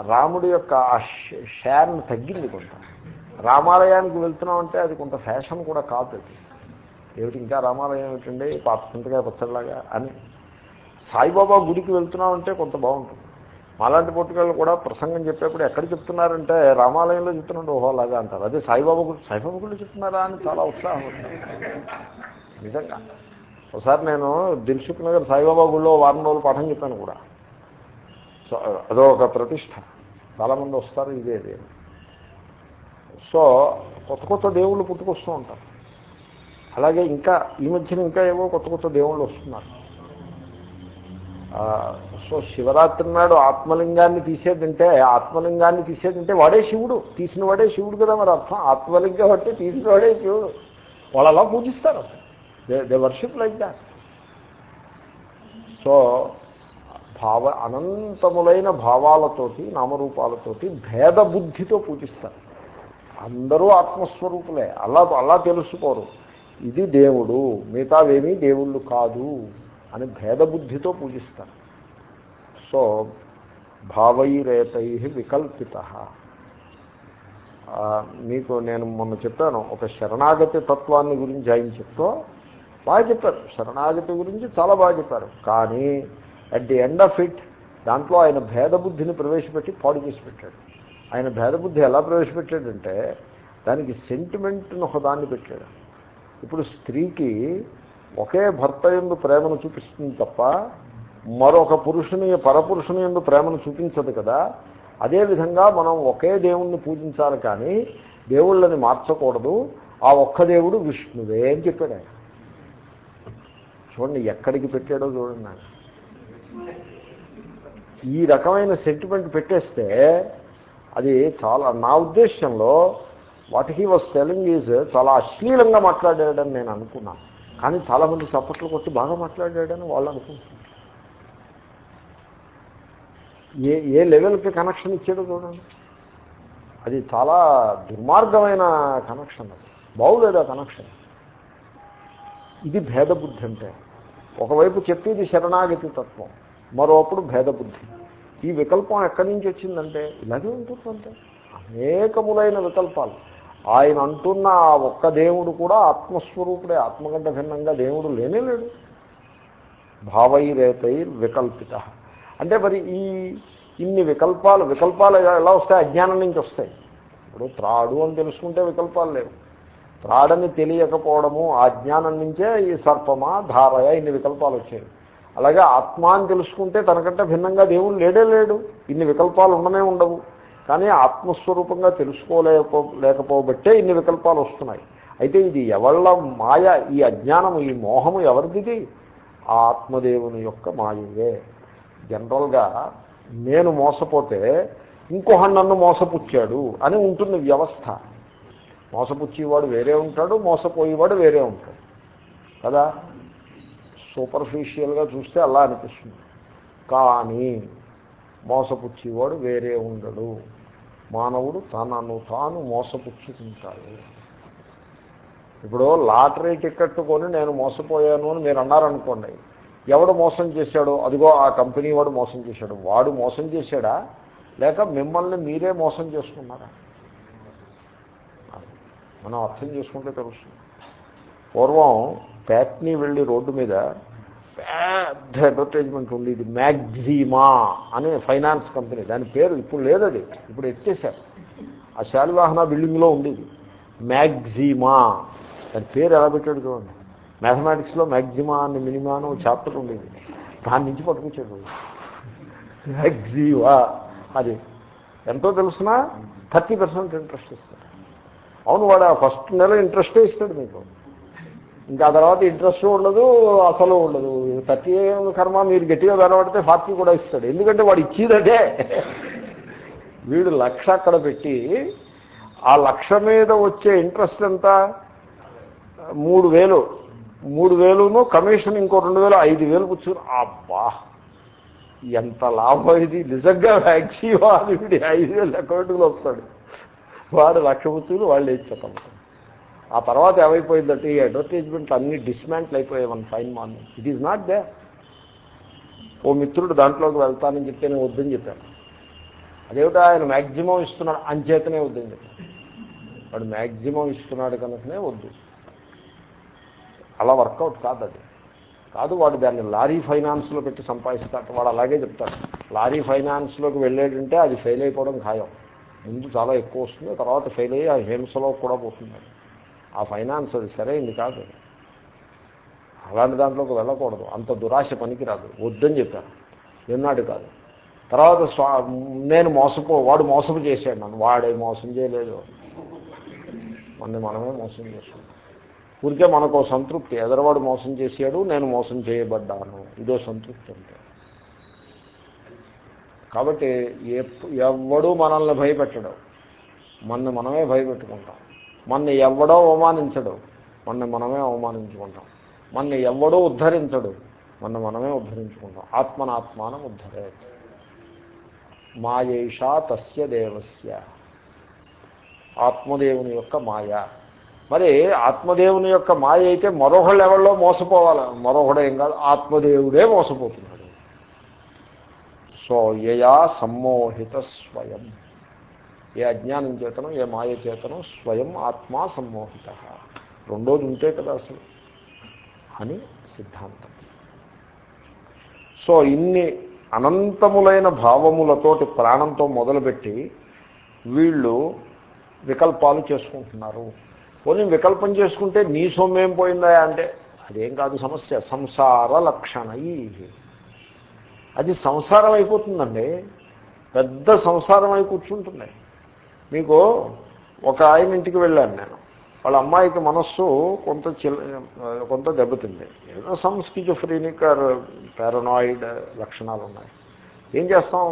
రాముడి యొక్క ఆ ష- తగ్గింది కొంత. రామాలయానికి వెళ్తున్నామంటే అది కొంత ఫ్యాషన్ కూడా కాదు అది. ఏమిటి ఇంకా రామాలయం ఏమిటండి? పాత చింతకాయ పచ్చడిలాగా అని. సాయిబాబా గుడికి వెళ్తున్నామంటే కొంత బాగుంటుంది. మాలాంటి పుట్టుకలు కూడా ప్రసంగం చెప్పేప్పుడు ఎక్కడ చెప్తున్నారంటే రామాలయంలో చెప్తున్నాడు ఓహో అలాగా అంటారు. అదే సాయిబాబా గుడి సాయిబాబా గుడి చెప్తున్నారా అని చాలా ఉత్సాహం ఉంటుంది నిజంగా. ఒకసారి నేను దిల్సుఖ్ నగర్ సాయిబాబా గుడిలో వారం రోజులు పాఠం చెప్పాను కూడా. సో అదో ఒక ప్రతిష్ట. చాలామంది వస్తారు ఇదే ఇదే. సో కొత్త కొత్త దేవుళ్ళు పుట్టుకొస్తూ ఉంటారు. అలాగే ఇంకా ఈ మధ్యన ఇంకా ఏవో కొత్త కొత్త దేవుళ్ళు వస్తున్నారు. సో శివరాత్రి నాడు ఆత్మలింగాన్ని తీసేదంటే ఆత్మలింగాన్ని తీసేదంటే వాడే శివుడు. తీసిన వాడే శివుడు కదా మరి అర్థం. ఆత్మలింగం అంటే తీసిన వాడే శివుడు. వాళ్ళు అలా పూజిస్తారు. They worship like that. So భావ అనంతములైన భావాలతోటి నామరూపాలతోటి భేద బుద్ధితో పూజిస్తారు. అందరూ ఆత్మస్వరూపులే. అలా అలా తెలుసుకోరు. ఇది దేవుడు. మిగతావేమీ దేవుళ్ళు కాదు. అని భేదబుద్ధితో పూజిస్తారు. సో భావైరేతై వికల్పిత. మీకు నేను మొన్న చెప్పాను ఒక శరణాగతి తత్వాన్ని గురించి ఆయన చెప్తూ బాగా చెప్పారు. శరణాగతి గురించి చాలా బాగా చెప్పారు. కానీ at the end of it దాంట్లో ఆయన భేదబుద్ధిని ప్రవేశపెట్టి పాడు చేసి పెట్టాడు. ఆయన భేదబుద్ధి ఎలా ప్రవేశపెట్టాడంటే దానికి సెంటిమెంట్ను ఒకదాన్ని పెట్టాడు. ఇప్పుడు స్త్రీకి ఒకే భర్త ఎందు ప్రేమను చూపిస్తుంది తప్ప మరొక పురుషుని పరపురుషుని ఎందు ప్రేమను చూపించదు కదా. అదేవిధంగా మనం ఒకే దేవుణ్ణి పూజించాలి కానీ దేవుళ్ళని మార్చకూడదు. ఆ ఒక్క దేవుడు విష్ణువే అని చెప్పాడు ఆయన. చూడండి ఎక్కడికి పెట్టాడో చూడండి ఆయన. ఈ రకమైన సెంటిమెంట్ పెట్టేస్తే అది చాలా నా ఉద్దేశంలో what he was telling is చాలా అశ్లీలంగా మాట్లాడాడని నేను అనుకున్నాను. కానీ చాలామంది చప్పట్లు కొట్టి బాగా మాట్లాడాడని వాళ్ళు అనుకుంటున్నారు. ఏ ఏ లెవెల్కి కనెక్షన్ ఇచ్చాడో చూడండి. అది చాలా దుర్మార్గమైన కనెక్షన్ అది. బాగులేదు ఆ కనెక్షన్ ఇది భేదబుద్ధి అంటే. ఒకవైపు చెప్పేది శరణాగతి తత్వం మరోప్పుడు భేదబుద్ధి ఈ వికల్పం ఎక్కడి నుంచి వచ్చిందంటే ఇలాగే ఉంటుందంటే అనేకములైన వికల్పాలు. ఆయన అంటున్న ఆ ఒక్క దేవుడు కూడా ఆత్మస్వరూపుడే. ఆత్మకంటే భిన్నంగా దేవుడు లేనే లేడు. భావైరేతై వికల్పిత. అంటే మరి ఈ ఇన్ని వికల్పాలు వికల్పాలు ఎలా వస్తాయి? అజ్ఞానం నుంచి వస్తాయి. ఇప్పుడు త్రాడు అని తెలుసుకుంటే వికల్పాలు లేవు. త్రాడని తెలియకపోవడము ఆ జ్ఞానం నుంచే ఈ సర్పమా ధారయ ఇన్ని వికల్పాలు వచ్చాయి. అలాగే ఆత్మ అని తెలుసుకుంటే తనకంటే భిన్నంగా దేవుడు లేడే లేడు. ఇన్ని వికల్పాలు ఉండనే ఉండవు. కానీ ఆత్మస్వరూపంగా తెలుసుకోలేకపో లేకపోబట్టే ఇన్ని వికల్పాలు వస్తున్నాయి. అయితే ఇది ఎవళ్ళ మాయ ఈ అజ్ఞానము ఈ మోహము ఎవరిది ఆ ఆత్మదేవుని యొక్క మాయవే జనరల్గా నేను మోసపోతే ఇంకొకడు నన్ను మోసపుచ్చాడు అని ఉంటుంది వ్యవస్థ. మోసపుచ్చేవాడు వేరే ఉంటాడు మోసపోయేవాడు వేరే ఉంటాడు. కదా? సూపర్ఫిషియల్గా చూస్తే అలా అనిపిస్తుంది. కానీ మోసపుచ్చేవాడు వేరే ఉండడు. మానవుడు తనను తాను మోసపుచ్చుకుంటాడు. ఇప్పుడు లాటరీ టికెట్ కొని నేను మోసపోయాను అని మీరు అన్నారనుకోండి ఎవడు మోసం చేశాడో? అదిగో ఆ కంపెనీ వాడు మోసం చేశాడు. వాడు మోసం చేశాడా? లేక మిమ్మల్ని మీరే మోసం చేసుకున్నారా? మనం అర్థం చేసుకుంటే తెలుస్తుంది. పూర్వం ప్యాట్నీ వెళ్ళి రోడ్డు మీద పెద్ద అడ్వర్టైజ్మెంట్ ఉండేది మ్యాగ్జిమా అనే ఫైనాన్స్ కంపెనీ. దాని పేరు ఇప్పుడు లేదది ఇప్పుడు ఎత్తేసారు ఆ శాలివాహన బిల్డింగ్లో ఉండేది. మ్యాగ్జిమా. దాని పేరు ఎలా పెట్టాడు చూడండి. మ్యాథమెటిక్స్లో మ్యాగ్జిమా అని మినిమా అని చాప్టర్ ఉండేది. దాని నుంచి పట్టుకొచ్చాడు. మ్యాగ్జీవా. అది ఎంతో తెలుసునా? థర్టీ పర్సెంట్ ఇంట్రెస్ట్ ఇస్తాడు. అవును వాడు ఆ ఫస్ట్ నెల ఇంట్రెస్టే ఇస్తాడు మీకు. ఇంకా ఆ తర్వాత ఇంట్రెస్ట్ ఉండదు అసలు ఉండదు. థర్టీ కర్మ మీరు గట్టిగా వెనబడితే ఫార్టీ కూడా ఇస్తాడు. ఎందుకంటే వాడు ఇచ్చేదంటే వీడు లక్ష అక్కడ పెట్టి ఆ లక్ష మీద వచ్చే ఇంట్రెస్ట్ ఎంత? మూడు వేలు. మూడు వేలును కమిషన్ ఇంకో రెండు వేలు ఐదు వేలు కూర్చుని అబ్బా! ఎంత లాభం ఇది? నిజంగా వ్యాక్సీవా వాడు వీడి ఐదు వేలు అకౌంట్కి వస్తాడు. వాడు లక్ష కూర్చుని వాళ్ళు ఇచ్చేతాం ఆ తర్వాత ఏమైపోయిందంటే ఈ అడ్వర్టైజ్మెంట్లు అన్ని డిస్మాంటిల్ అయిపోయాయి one fine morning. It is not they ఓ మిత్రుడు దాంట్లోకి వెళ్తానని చెప్తే నేను వద్దని చెప్పాను. అదేమిటో ఆయన మ్యాక్సిమం ఇస్తున్నాడు. అంచేతనే వద్దని చెప్పాను. వాడు మ్యాక్సిమం ఇస్తున్నాడు కనుకనే వద్దు. అలా వర్కౌట్ కాదు అది. కాదు వాడు దాన్ని లారీ ఫైనాన్స్లో పెట్టి సంపాదిస్తాడు. వాడు అలాగే చెప్తాడు. లారీ ఫైనాన్స్లోకి వెళ్ళేటంటే అది ఫెయిల్ అయిపోవడం ఖాయం. ముందు చాలా ఎక్కువ వస్తుంది తర్వాత ఫెయిల్ అయ్యి ఆ హింసలో కూడా పోతుంది ఆ ఫైనాన్స్ అది సరైంది కాదు. అలాంటి దాంట్లోకి వెళ్ళకూడదు. అంత దురాశ పనికిరాదు. వద్దని చెప్పాను విన్నాడు కాదు. తర్వాత స్వా నేను మోసపో వాడు మోసపు చేశాడు నన్ను. వాడే మోసం చేయలేదు. మన మనమే మోసం చేస్తాం ఊరికే మనకు సంతృప్తి. ఎదరవాడు మోసం చేశాడు నేను మోసం చేయబడ్డాను. ఇదో సంతృప్తి అంటే కాబట్టి ఎవ్వడూ మనల్ని భయపెట్టడం. మన మనమే భయపెట్టుకుంటాం. మన ఎవడో అవమానించడు. మన మనమే అవమానించుకుంటాం. మన ఎవడో ఉద్ధరించడు. మన మనమే ఉద్ధరించుకుంటాం. ఆత్మనాత్మానం ఉద్ధరే మాయేషా తస్య దేవస్య. ఆత్మదేవుని యొక్క మాయ. మరి ఆత్మదేవుని యొక్క మాయ అయితే మరొకళ్ళు ఎవరిలో మోసపోవాలి. మరొకడు ఏం కాదు ఆత్మదేవుడే మోసపోతున్నాడు. సో యయా సమ్మోహిత స్వయం. ఏ అజ్ఞానం చేతనం ఏ మాయ చేతనో స్వయం ఆత్మా సమ్మోహిత. రెండోది ఉంటే కదా అసలు. అని సిద్ధాంతం. సో ఇన్ని అనంతములైన భావములతోటి ప్రాణంతో మొదలుపెట్టి వీళ్ళు వికల్పాలు చేసుకుంటున్నారు. పోనీ వికల్పం చేసుకుంటే నీ సొమ్మేం పోయిందా అంటే అదేం కాదు సమస్య సంసార లక్షణ అది సంసారం అయిపోతుందండి పెద్ద సంసారం అయి కూర్చుంటుంది. మీకు ఒక ఆయన ఇంటికి వెళ్ళాను నేను. వాళ్ళ అమ్మాయికి మనస్సు కొంత చిల్ కొంత దెబ్బతింది. ఏదో సంస్కిజోఫ్రీనిక్ పారనాయిడ్ లక్షణాలు ఉన్నాయి. ఏం చేస్తాం?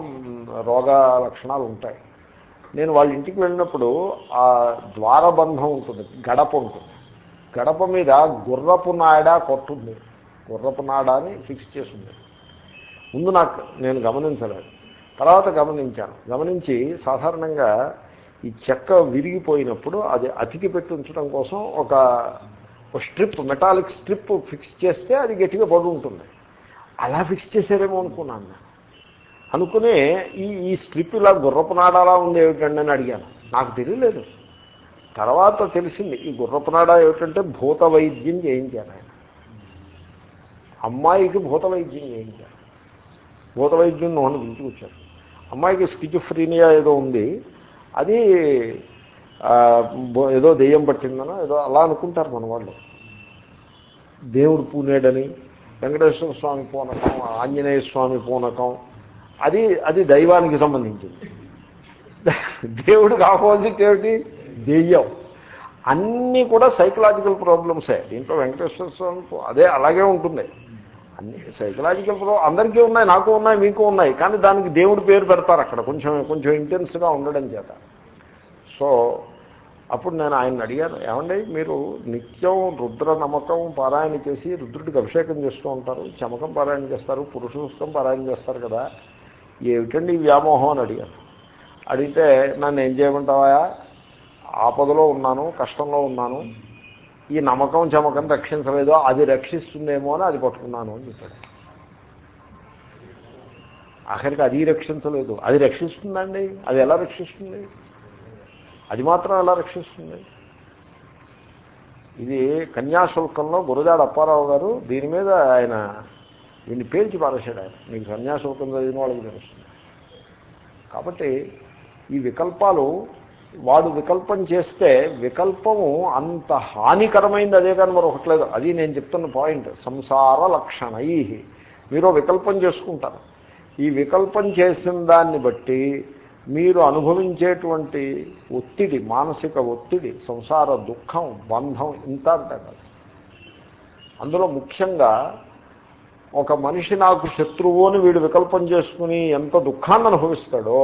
రోగ లక్షణాలు ఉంటాయి. నేను వాళ్ళ ఇంటికి వెళ్ళినప్పుడు ఆ ద్వారబంధం ఉంటుంది గడప ఉంటుంది. గడప మీద గుర్రపు నాడ కొట్టుంది గుర్రపు నాడ అని ఫిక్స్ చేసింది ముందు నాకు నేను గమనించలేదు. తర్వాత గమనించాను. గమనించి సాధారణంగా ఈ చెక్క విరిగిపోయినప్పుడు అది అతికి పెట్టి ఉంచడం కోసం ఒక స్ట్రిప్ మెటాలిక్ స్ట్రిప్ ఫిక్స్ చేస్తే అది గట్టిగా పడు ఉంటుంది. అలా ఫిక్స్ చేశారేమో అనుకున్నాను అనుకునే అనుకుని ఈ ఈ స్ట్రిప్ ఇలా గుర్రపు నాడాలా ఉంది ఏమిటండి అని అడిగాను. నాకు తెలియలేదు. తర్వాత తెలిసింది ఈ గుర్రపు నాడ ఏమిటంటే భూత వైద్యం చేయించాను ఆయన. అమ్మాయికి భూత వైద్యం చేయించాను భూత వైద్యం నోని పిలుచుకొచ్చారు అమ్మాయికి స్కిజోఫ్రీనియా ఏదో ఉంది. అది ఏదో దెయ్యం పట్టిందనో ఏదో అలా అనుకుంటారు మన వాళ్ళు. దేవుడు పూనేడని వెంకటేశ్వర స్వామి పూనకం ఆంజనేయ స్వామి పూనకం అది అది దైవానికి సంబంధించింది. దేవుడికి ఆపోజిట్ ఏమిటి? దెయ్యం. అన్నీ కూడా సైకలాజికల్ ప్రాబ్లమ్సే దీంట్లో వెంకటేశ్వర స్వామి అదే అలాగే ఉంటుంది అన్ని సైకలాజికల్ ప్రాబ్లం అందరికీ ఉన్నాయి నాకు ఉన్నాయి మీకు ఉన్నాయి కానీ దానికి దేవుడి పేరు పెడతారు అక్కడ. కొంచెం కొంచెం ఇంటెన్స్గా ఉండడం చేత. సో అప్పుడు నేను ఆయన అడిగాను ఏమండి మీరు నిత్యం రుద్ర నమ్మకం పారాయణ చేసి రుద్రుడికి అభిషేకం చేస్తూ ఉంటారు. చమకం పారాయణ చేస్తారు పురుషోత్తం పారాయణ చేస్తారు కదా. ఏమిటండి ఈ వ్యామోహం? అని అడిగాను. అడిగితే నన్ను ఏం చేయమంటావా ఆపదలో ఉన్నాను కష్టంలో ఉన్నాను. ఈ నమ్మకం చమకం రక్షించలేదో అది రక్షిస్తుందేమో అని అది పట్టుకున్నాను అని చెప్పాడు. ఆఖరికి అది రక్షించలేదు. అది రక్షిస్తుందండి. అది ఎలా రక్షిస్తుంది? అది మాత్రం ఎలా రక్షిస్తుంది? ఇది కన్యాశుల్కంలో గురజాడ అప్పారావు గారు దీని మీద ఆయన దీన్ని పేల్చి పారేశాడు ఆయన. మీకు కన్యాశుల్కం చదివిన వాళ్ళకి తెలుస్తుంది. కాబట్టి ఈ వికల్పాలు వాడు వికల్పం చేస్తే వికల్పము అంత హానికరమైంది అదే కానీ మరొకటి అది నేను చెప్తున్న పాయింట్ సంసార లక్షణై మీరు వికల్పం చేసుకుంటారు. ఈ వికల్పం చేసిన దాన్ని బట్టి మీరు అనుభవించేటువంటి ఒత్తిడి మానసిక ఒత్తిడి సంసార దుఃఖం బంధం ఇంత అంటారు అందులో ముఖ్యంగా ఒక మనిషి నాకు శత్రువు అని వీడు వికల్పం చేసుకుని ఎంత దుఃఖాన్ని అనుభవిస్తాడో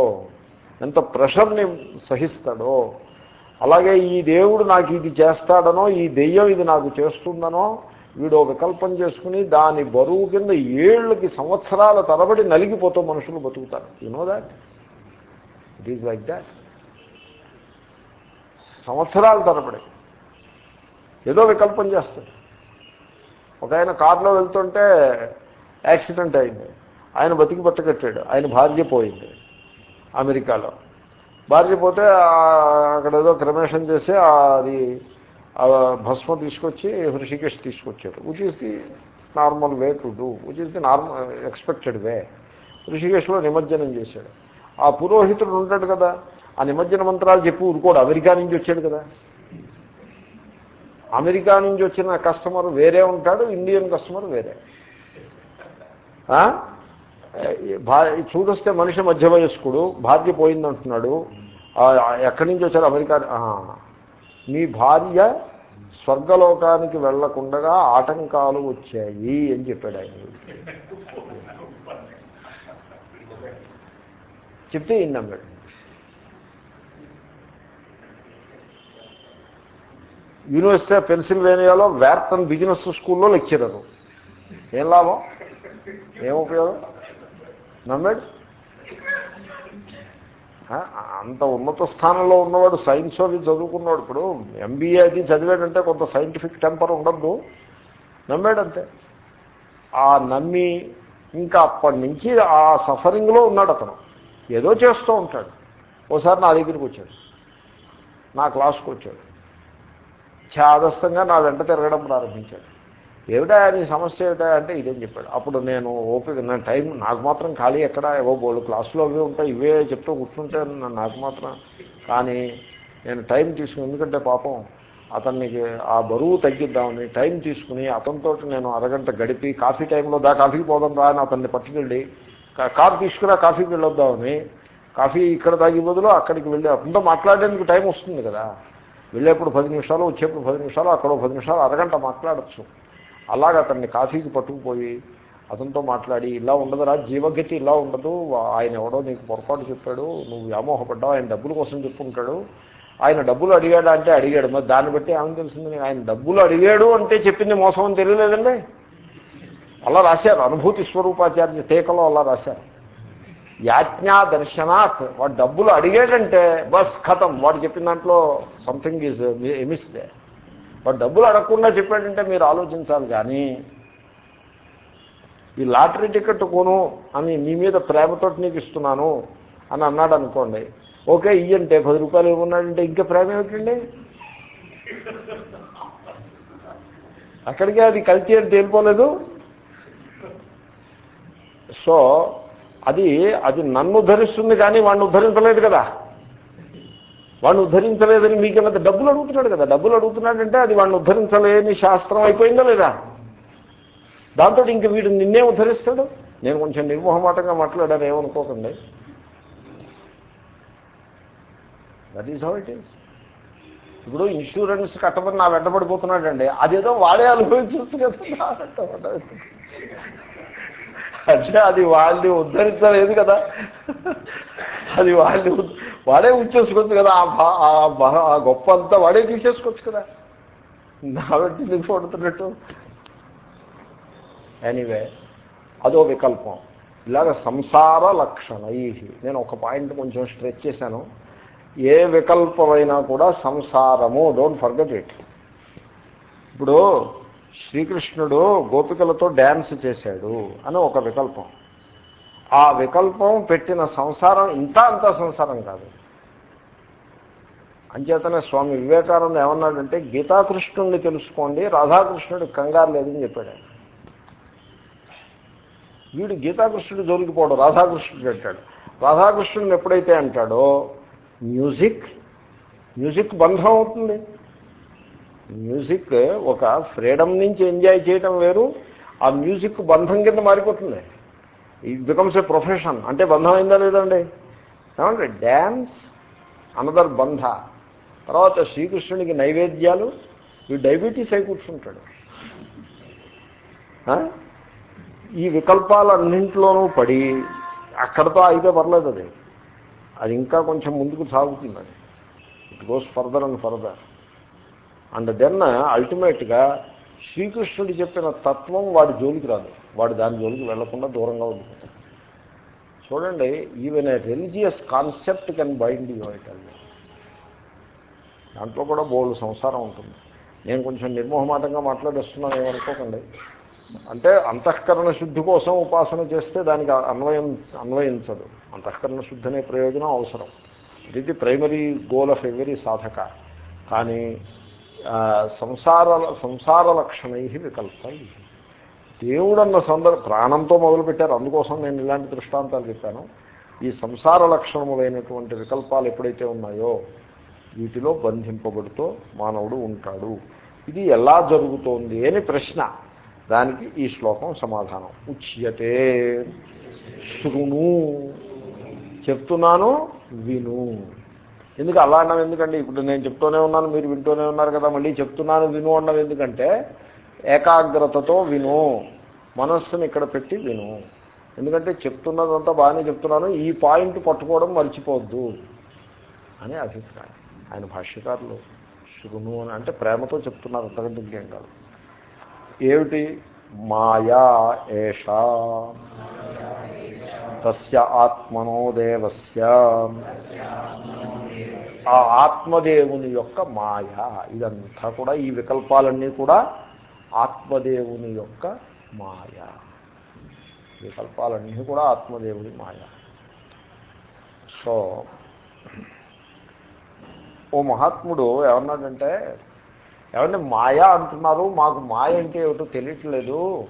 ఎంత ప్రెషర్ని సహిస్తాడో. అలాగే ఈ దేవుడు నాకు ఇది చేస్తాడనో ఈ దెయ్యం ఇది నాకు చేస్తుందనో వీడు వికల్పం చేసుకుని దాని బరువు కింద ఏళ్ళకి సంవత్సరాల తరబడి నలిగిపోతూ మనుషులు బతుకుతారు. You know that it is like that సంవత్సరాల తరబడి. ఏదో వికల్పం చేస్తాడు. ఒక ఆయన కారులో వెళ్తుంటే యాక్సిడెంట్ అయింది. ఆయన బతికి బట్టకట్టాడు ఆయన భార్య పోయింది. అమెరికాలో. భార్య పోతే అక్కడ ఏదో క్రమేషన్ చేసి అది భస్మ తీసుకొచ్చి హృషికేష్ తీసుకొచ్చాడు. Which is the normal way to do which is the normal expected way ఋషికేశ్లో నిమజ్జనం చేశాడు. ఆ పురోహితుడు ఉంటాడు కదా ఆ నిమజ్జన మంత్రాలు చెప్పి ఊరుకోడు. అమెరికా నుంచి వచ్చాడు కదా. అమెరికా నుంచి వచ్చిన కస్టమర్ వేరే ఉంటాడు ఇండియన్ కస్టమర్ వేరే. చూడొస్తే మనిషి మధ్య వయస్కుడు భార్య పోయిందంటున్నాడు. ఎక్కడి నుంచి వచ్చారు? అమెరికా మీ భార్య స్వర్గలోకానికి వెళ్ళకుండా ఆటంకాలు వచ్చాయి అని చెప్పాడు ఆయన. చెప్తే ఈయన నమ్మాడు. యూనివర్సిటీ ఆఫ్ పెన్సిల్వేనియాలో వ్యార్తన్ బిజినెస్ స్కూల్లో లెక్చరరు. ఏం లాభం? ఏం ఉపయోగం? నమ్మాడు? అంత ఉన్నత స్థానంలో ఉన్నవాడు సైన్స్ అది చదువుకున్నాడు. ఇప్పుడు ఎంబీఏ అది చదివాడంటే కొంత సైంటిఫిక్ టెంపర్ ఉండద్దు. నమ్మాడంతే. ఆ నమ్మి ఇంకా అప్పటి నుంచి ఆ సఫరింగ్లో ఉన్నాడు అతను. ఏదో చేస్తూ ఉంటాడు. ఓసారి నా దగ్గరికి వచ్చాడు. నా క్లాస్కి వచ్చాడు. ఛాదస్తంగా నా వెంట తిరగడం ప్రారంభించాడు. ఏమిటా నీ సమస్య ఏమిటా అంటే ఇదేం చెప్పాడు. అప్పుడు నేను ఓపిక నా టైం నాకు మాత్రం ఖాళీ ఎక్కడ ఏవో బోళ్ళు క్లాసులో అవే ఉంటాయి ఇవే చెప్తూ కూర్చుంటే నాకు మాత్రం. కానీ నేను టైం తీసుకుని ఎందుకంటే పాపం అతనికి ఆ బరువు తగ్గిద్దామని టైం తీసుకుని అతనితో నేను అరగంట గడిపి కాఫీ టైంలో దా కాఫీకి పోదాం రా అని అతన్ని పట్టుకెళ్ళి కాఫీ తీసుకురా కాఫీకి వెళ్ళొద్దామని కాఫీ ఇక్కడ తాగి బదులు అక్కడికి వెళ్ళి అతనితో మాట్లాడడానికి టైం వస్తుంది కదా. వెళ్ళేప్పుడు పది నిమిషాలు వచ్చేప్పుడు పది నిమిషాలు అక్కడ పది నిమిషాలు అరగంట మాట్లాడచ్చు. అలాగ అతన్ని కాఫీకి పట్టుకుపోయి అతనితో మాట్లాడి ఇలా ఉండదురా జీవగతి ఇలా ఉండదు. ఆయన ఎవడో నీకు పొరపాటు చెప్పాడు నువ్వు వ్యామోహపడ్డావు ఆయన డబ్బుల కోసం చెప్పుకుంటాడు. ఆయన డబ్బులు అడిగాడు అంటే అడిగాడు. మరి దాన్ని బట్టి ఏమని తెలిసింది? ఆయన డబ్బులు అడిగాడు అంటే చెప్పింది మోసం అని తెలియలేదండి. అలా రాశారు. అనుభూతి స్వరూపాచార్య టీకలో అలా రాశారు. యాజ్ఞా దర్శనాత్ వాడు డబ్బులు అడిగాడంటే బస్ కథం వాడు చెప్పిన దాంట్లో సంథింగ్ ఈజ్ ఎమిస్తే వాడు డబ్బులు అడగకుండా చెప్పాడంటే మీరు ఆలోచించాలి కానీ ఈ లాటరీ టికెట్ కొను అని నీ మీద ప్రేమతో నీకు ఇస్తున్నాను అని అన్నాడు అనుకోండి ఓకే ఇయ్యంటే పది రూపాయలు ఇవ్వన్నాడంటే ఇంకా ప్రేమ ఏమిటండి? అక్కడికే అది కల్తీ అని తేలిపోలేదు? సో అది అది నన్ను ఉద్ధరిస్తుంది కానీ వాడిని ఉద్ధరించలేదు కదా. వాడిని ఉద్ధరించలేదని మీకేమైనా డబ్బులు అడుగుతున్నాడు కదా? డబ్బులు అడుగుతున్నాడంటే అది వాడిని ఉద్ధరించలేని శాస్త్రం అయిపోయిందా లేదా? దాంతో ఇంక వీడు నిన్నే ఉద్ధరిస్తాడు? నేను కొంచెం నిర్మోహమాటంగా మాట్లాడాను ఏమనుకోకండి. That is how it is ఇప్పుడు ఇన్సూరెన్స్ కట్టమని నా వెంటబడిపోతున్నాడండి అదేదో వాడే అనుభవించవచ్చు కదా అంటే అది వాళ్ళని ఉద్ధరించలేదు కదా. అది వాళ్ళని వాడే ఉంచేసుకోవచ్చు కదా. ఆ గొప్ప అంతా వాడే తీసేసుకోవచ్చు కదా. కాబట్టి నీకు పడుతున్నట్టు. ఎనీవే అదో వికల్పం. ఇలాగ సంసార లక్షణై నేను ఒక పాయింట్ కొంచెం స్ట్రెచ్ చేశాను. ఏ వికల్పమైనా కూడా సంసారము డోంట్ ఫర్గెట్ ఇట్ ఇప్పుడు శ్రీకృష్ణుడు గోపికలతో డ్యాన్స్ చేశాడు అని ఒక వికల్పం. ఆ వికల్పం పెట్టిన సంసారం ఇంత అంత సంసారం కాదు. అంచేతనే స్వామి వివేకానంద ఏమన్నాడంటే గీతాకృష్ణుడిని తెలుసుకోండి రాధాకృష్ణుడు కంగారు లేదని చెప్పాడు. వీడు గీతాకృష్ణుడు జోలికిపోవడం రాధాకృష్ణుడు అంటాడు. రాధాకృష్ణుడిని ఎప్పుడైతే అంటాడో మ్యూజిక్ మ్యూజిక్ బంధం అవుతుంది. మ్యూజిక్ ఒక ఫ్రీడమ్ నుంచి ఎంజాయ్ చేయడం వేరు. ఆ మ్యూజిక్ బంధం కింద మారిపోతుంది. ఇట్ బికమ్స్ ఏ ప్రొఫెషన్ అంటే బంధం అయిందా లేదండి ఏమంటే డ్యాన్స్ అనదర్ బంధ తర్వాత శ్రీకృష్ణుడికి నైవేద్యాలు. ఈ డయాబెటీస్ అయి కూర్చుంటాడు. ఈ వికల్పాలన్నింటిలోనూ పడి అక్కడతో అయితే పర్లేదు అది. అది ఇంకా కొంచెం ముందుకు సాగుతుంది అది. It goes further and further and then అల్టిమేట్గా శ్రీకృష్ణుడు చెప్పిన తత్వం వాడి జోలికి రాదు. వాడు దాని జోలికి వెళ్ళకుండా దూరంగా ఉండిపోతాడు. చూడండి even a religious concept can bind you ఐటల్ దాంట్లో కూడా బోల్డ్ సంసారం ఉంటుంది. నేను కొంచెం నిర్మోహమాటంగా మాట్లాడేస్తున్నాను ఏమనుకోకండి. అంటే అంతఃకరణ శుద్ధి కోసం ఉపాసన చేస్తే దానికి అన్వయం అన్వయించదు. అంతఃకరణ శుద్ధి అనే ప్రయోజనం అవసరం. ఇది ప్రైమరీ గోల్ ఆఫ్ ఎవరీ సాధక. కానీ సంసార సంసార లక్షణై వికల్పం. దేవుడన్న సందర్భ ప్రాణంతో మొదలుపెట్టారు. అందుకోసం నేను ఇలాంటి దృష్టాంతాలు చెప్పాను. ఈ సంసార లక్షణములైనటువంటి వికల్పాలు ఎప్పుడైతే ఉన్నాయో వీటిలో బంధింపబడుతూ మానవుడు ఉంటాడు. ఇది ఎలా జరుగుతోంది అని ప్రశ్న. దానికి ఈ శ్లోకం సమాధానం. ఉచ్యతే. శృణు. చెప్తున్నాను విను. ఎందుకు అలా అన్నం ఎందుకండి? ఇప్పుడు నేను చెప్తూనే ఉన్నాను మీరు వింటూనే ఉన్నారు కదా మళ్ళీ చెప్తున్నాను విను అన్నం ఎందుకంటే ఏకాగ్రతతో విను. మనస్సుని ఇక్కడ పెట్టి విను. ఎందుకంటే చెప్తున్నదంతా బాగానే చెప్తున్నాను ఈ పాయింట్ పట్టుకోవడం మర్చిపోవద్దు అని అభిప్రాయం. ఆయన భాష్యకారులు శృణు అని అంటే ప్రేమతో చెప్తున్నారు అంతకంటే ఇంకేం కాదు. ఏమిటి? మాయా ఏషా. తస్య ఆత్మనో దేవస్య. ఆ ఆత్మదేవుని యొక్క మాయ ఇదంతా కూడా ఈ వికల్పాలన్నీ కూడా ఆత్మదేవుని యొక్క మాయ. వికల్పాలన్నీ కూడా ఆత్మదేవుని మాయ. సో ఓ మహాత్ముడు ఏమన్నాడంటే ఏమంటే మాయ అంటున్నారు మాకు మాయ అంటే ఏమిటో తెలియట్లేదు.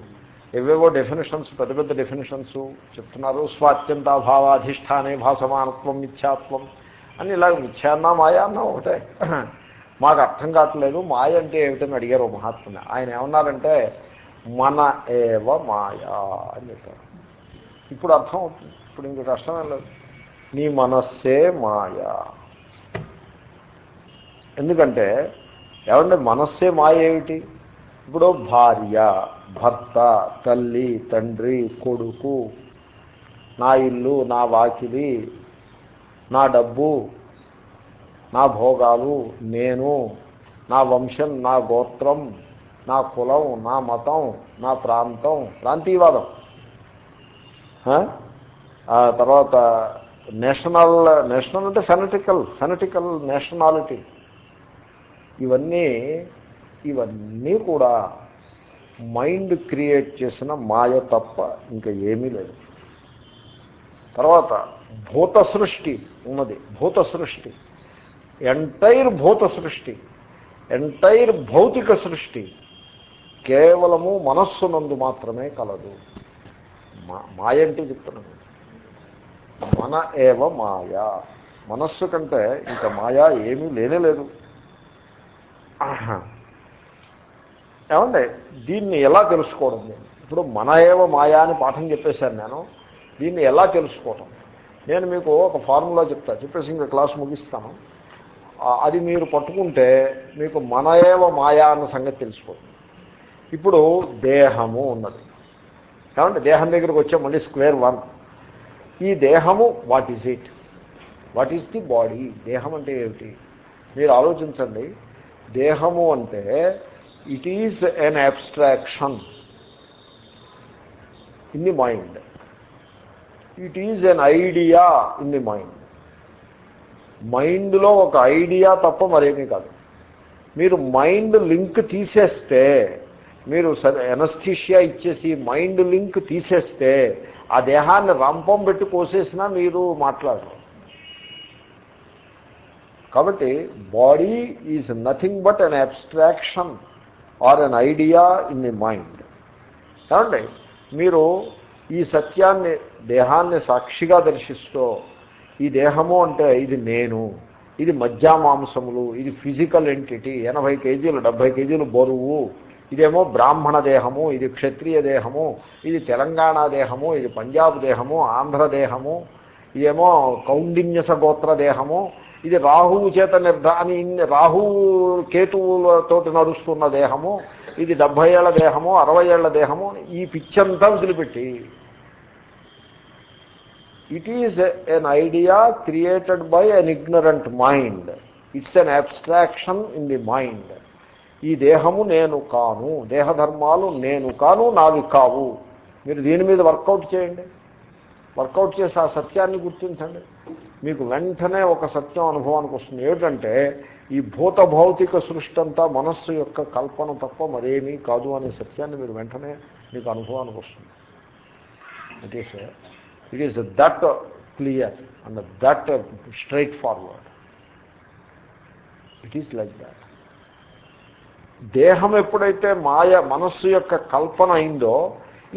ఏవేవో డెఫినేషన్స్ పెద్ద పెద్ద డెఫినేషన్స్ చెప్తున్నారు. స్వాత్యంతాభావాధిష్టానే భాసమానత్వం మిథ్యాత్వం అని ఇలాగ మిథ్యాన్న మాయా అన్న ఒకటే. మాకు అర్థం కావట్లేదు. మాయ అంటే ఏమిటని అడిగారు మహాత్ముని. ఆయన ఏమన్నారంటే మన ఏవ మాయా అని చెప్పారు. ఇప్పుడు అర్థం అవుతుంది. ఇప్పుడు ఇంక కష్టమే లేదు. నీ మనస్సే మాయా. ఎందుకంటే ఏమంటే మనస్సే మాయ ఏమిటి? ఇప్పుడు భార్య భర్త తల్లి తండ్రి కొడుకు నా ఇల్లు నా వాకిలి నా డబ్బు నా భోగాలు నేను నా వంశం నా గోత్రం నా కులం నా మతం నా ప్రాంతం ప్రాంతీయవాదం తర్వాత నేషనల్ నేషనల్ అంటే ఫెనటికల్ ఫెనటికల్ నేషనాలిటీ ఇవన్నీ ఇవన్నీ కూడా మైండ్ క్రియేట్ చేసిన మాయ తప్ప ఇంకా ఏమీ లేదు. తర్వాత భూత సృష్టి ఉన్నది. భూత సృష్టి. ఎంటైర్ భూత సృష్టి. ఎంటైర్ భౌతిక సృష్టి. కేవలము మనస్సునందు మాత్రమే కలదు. మా- మాయ అంటే చెప్తున్నాను. మన ఏవ మాయ. మనస్సు కంటే ఇంకా మాయా ఏమీ లేనే లేదు. ఆహా. ఏమండి దీన్ని ఎలా తెలుసుకోవడం నేను? ఇప్పుడు మన ఏవ మాయా అని పాఠం చెప్పేశాను నేను. దీన్ని ఎలా తెలుసుకోవటం? నేను మీకు ఒక ఫార్ములా చెప్తా చెప్పేసి ఇంకా క్లాస్ ముగిస్తాను. అది మీరు పట్టుకుంటే మీకు మన ఏవ మాయా అన్న సంగతి తెలిసిపోతుంది. ఇప్పుడు దేహము ఉన్నది. కాబట్టి దేహం దగ్గరకు వచ్చే మళ్ళీ స్క్వేర్ వన్. ఈ దేహము what is it what is the body దేహం అంటే ఏమిటి? మీరు ఆలోచించండి దేహము అంటే it is an abstraction in the mind it is an idea in the mind మైండ్లో ఒక ఐడియా తప్ప మరేమీ కాదు మీరు మైండ్ లింక్ తీసేస్తే మీరు ఎనస్థీషియా ఇచ్చేసి మైండ్ లింక్ తీసేస్తే ఆ దేహాన్ని రంపం పెట్టి కోసేసినా మీరు మాట్లాడరు కాబట్టి body is nothing but an abstraction or an idea in the mind. ఏమండి? మీరు ఈ సత్యాన్ని దేహాన్ని సాక్షిగా దర్శిస్తూ ఈ దేహము అంటే ఇది నేను ఇది మధ్యామాంసములు ఇది ఫిజికల్ ఎంటిటీ ఎనభై కేజీలు డెబ్భై కేజీలు బరువు ఇదేమో బ్రాహ్మణ దేహము ఇది క్షత్రియ దేహము ఇది తెలంగాణ దేహము ఇది పంజాబ్ దేహము ఆంధ్ర దేహము ఇదేమో కౌండిన్యస గోత్ర దేహము ఇది రాహువు చేత నిర్ధాని రాహువు కేతువులతోటి నడుస్తున్న దేహము ఇది డెబ్భై ఏళ్ళ దేహము అరవై ఏళ్ళ దేహము ఈ పిచ్చంతా వదిలిపెట్టి. It is an idea created by an ignorant mind it's an abstraction in the mind ఈ దేహము నేను కాను దేహధర్మాలు నేను కాను నావి కావు. మీరు దీని మీద వర్కౌట్ చేయండి. వర్కౌట్ చేసి ఆ సత్యాన్ని గుర్తించండి. మీకు వెంటనే ఒక సత్యం అనుభవానికి వస్తుంది. ఏమిటంటే ఈ భూత భౌతిక సృష్టి అంతా మనస్సు యొక్క కల్పన తప్ప మరేమీ కాదు అనే సత్యాన్ని మీరు వెంటనే మీకు అనుభవానికి వస్తుంది. It is it is that clear and that straight forward it is like that దేహం ఎప్పుడైతే మాయ మనస్సు యొక్క కల్పన అయిందో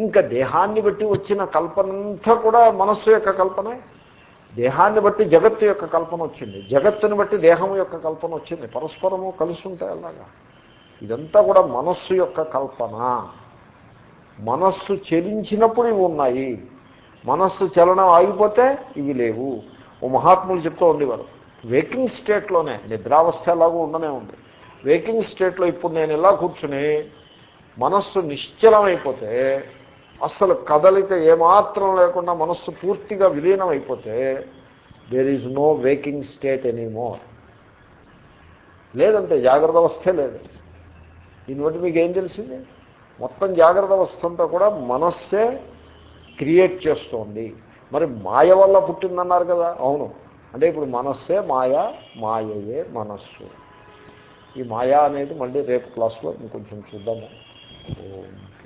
ఇంకా దేహాన్ని బట్టి వచ్చిన కల్పన అంతా కూడా మనస్సు యొక్క కల్పనే? దేహాన్ని బట్టి జగత్తు యొక్క కల్పన వచ్చింది. జగత్తుని బట్టి దేహం యొక్క కల్పన వచ్చింది. పరస్పరము కలిసి ఉంటాయి అలాగా. ఇదంతా కూడా మనస్సు యొక్క కల్పన. మనస్సు చెలించినప్పుడు ఇవి ఉన్నాయి. మనస్సు చలనం ఆగిపోతే ఇవి లేవు. ఓ మహాత్ములు చెప్తూ ఉండేవారు వేకింగ్ స్టేట్లోనే నిద్రావస్థ ఎలాగో ఉండనే ఉంది. వేకింగ్ స్టేట్లో ఇప్పుడు నేను ఇలా కూర్చుని మనస్సు నిశ్చలమైపోతే అసలు కదలిక ఏమాత్రం లేకుండా మనస్సు పూర్తిగా విలీనం అయిపోతే there is no waking state anymore లేదంటే జాగ్రత్త అవస్థే లేదు. దీన్ని బట్టి మీకు ఏం తెలిసింది? మొత్తం జాగ్రత్త అవస్థ అంతా కూడా మనస్సే క్రియేట్ చేస్తోంది. మరి మాయ వల్ల పుట్టిందన్నారు కదా? అవును. అంటే ఇప్పుడు మనస్సే మాయ మాయయే మనస్సు. ఈ మాయా అనేది మళ్ళీ రేపు క్లాస్లో ఇంకొంచెం చూద్దాము.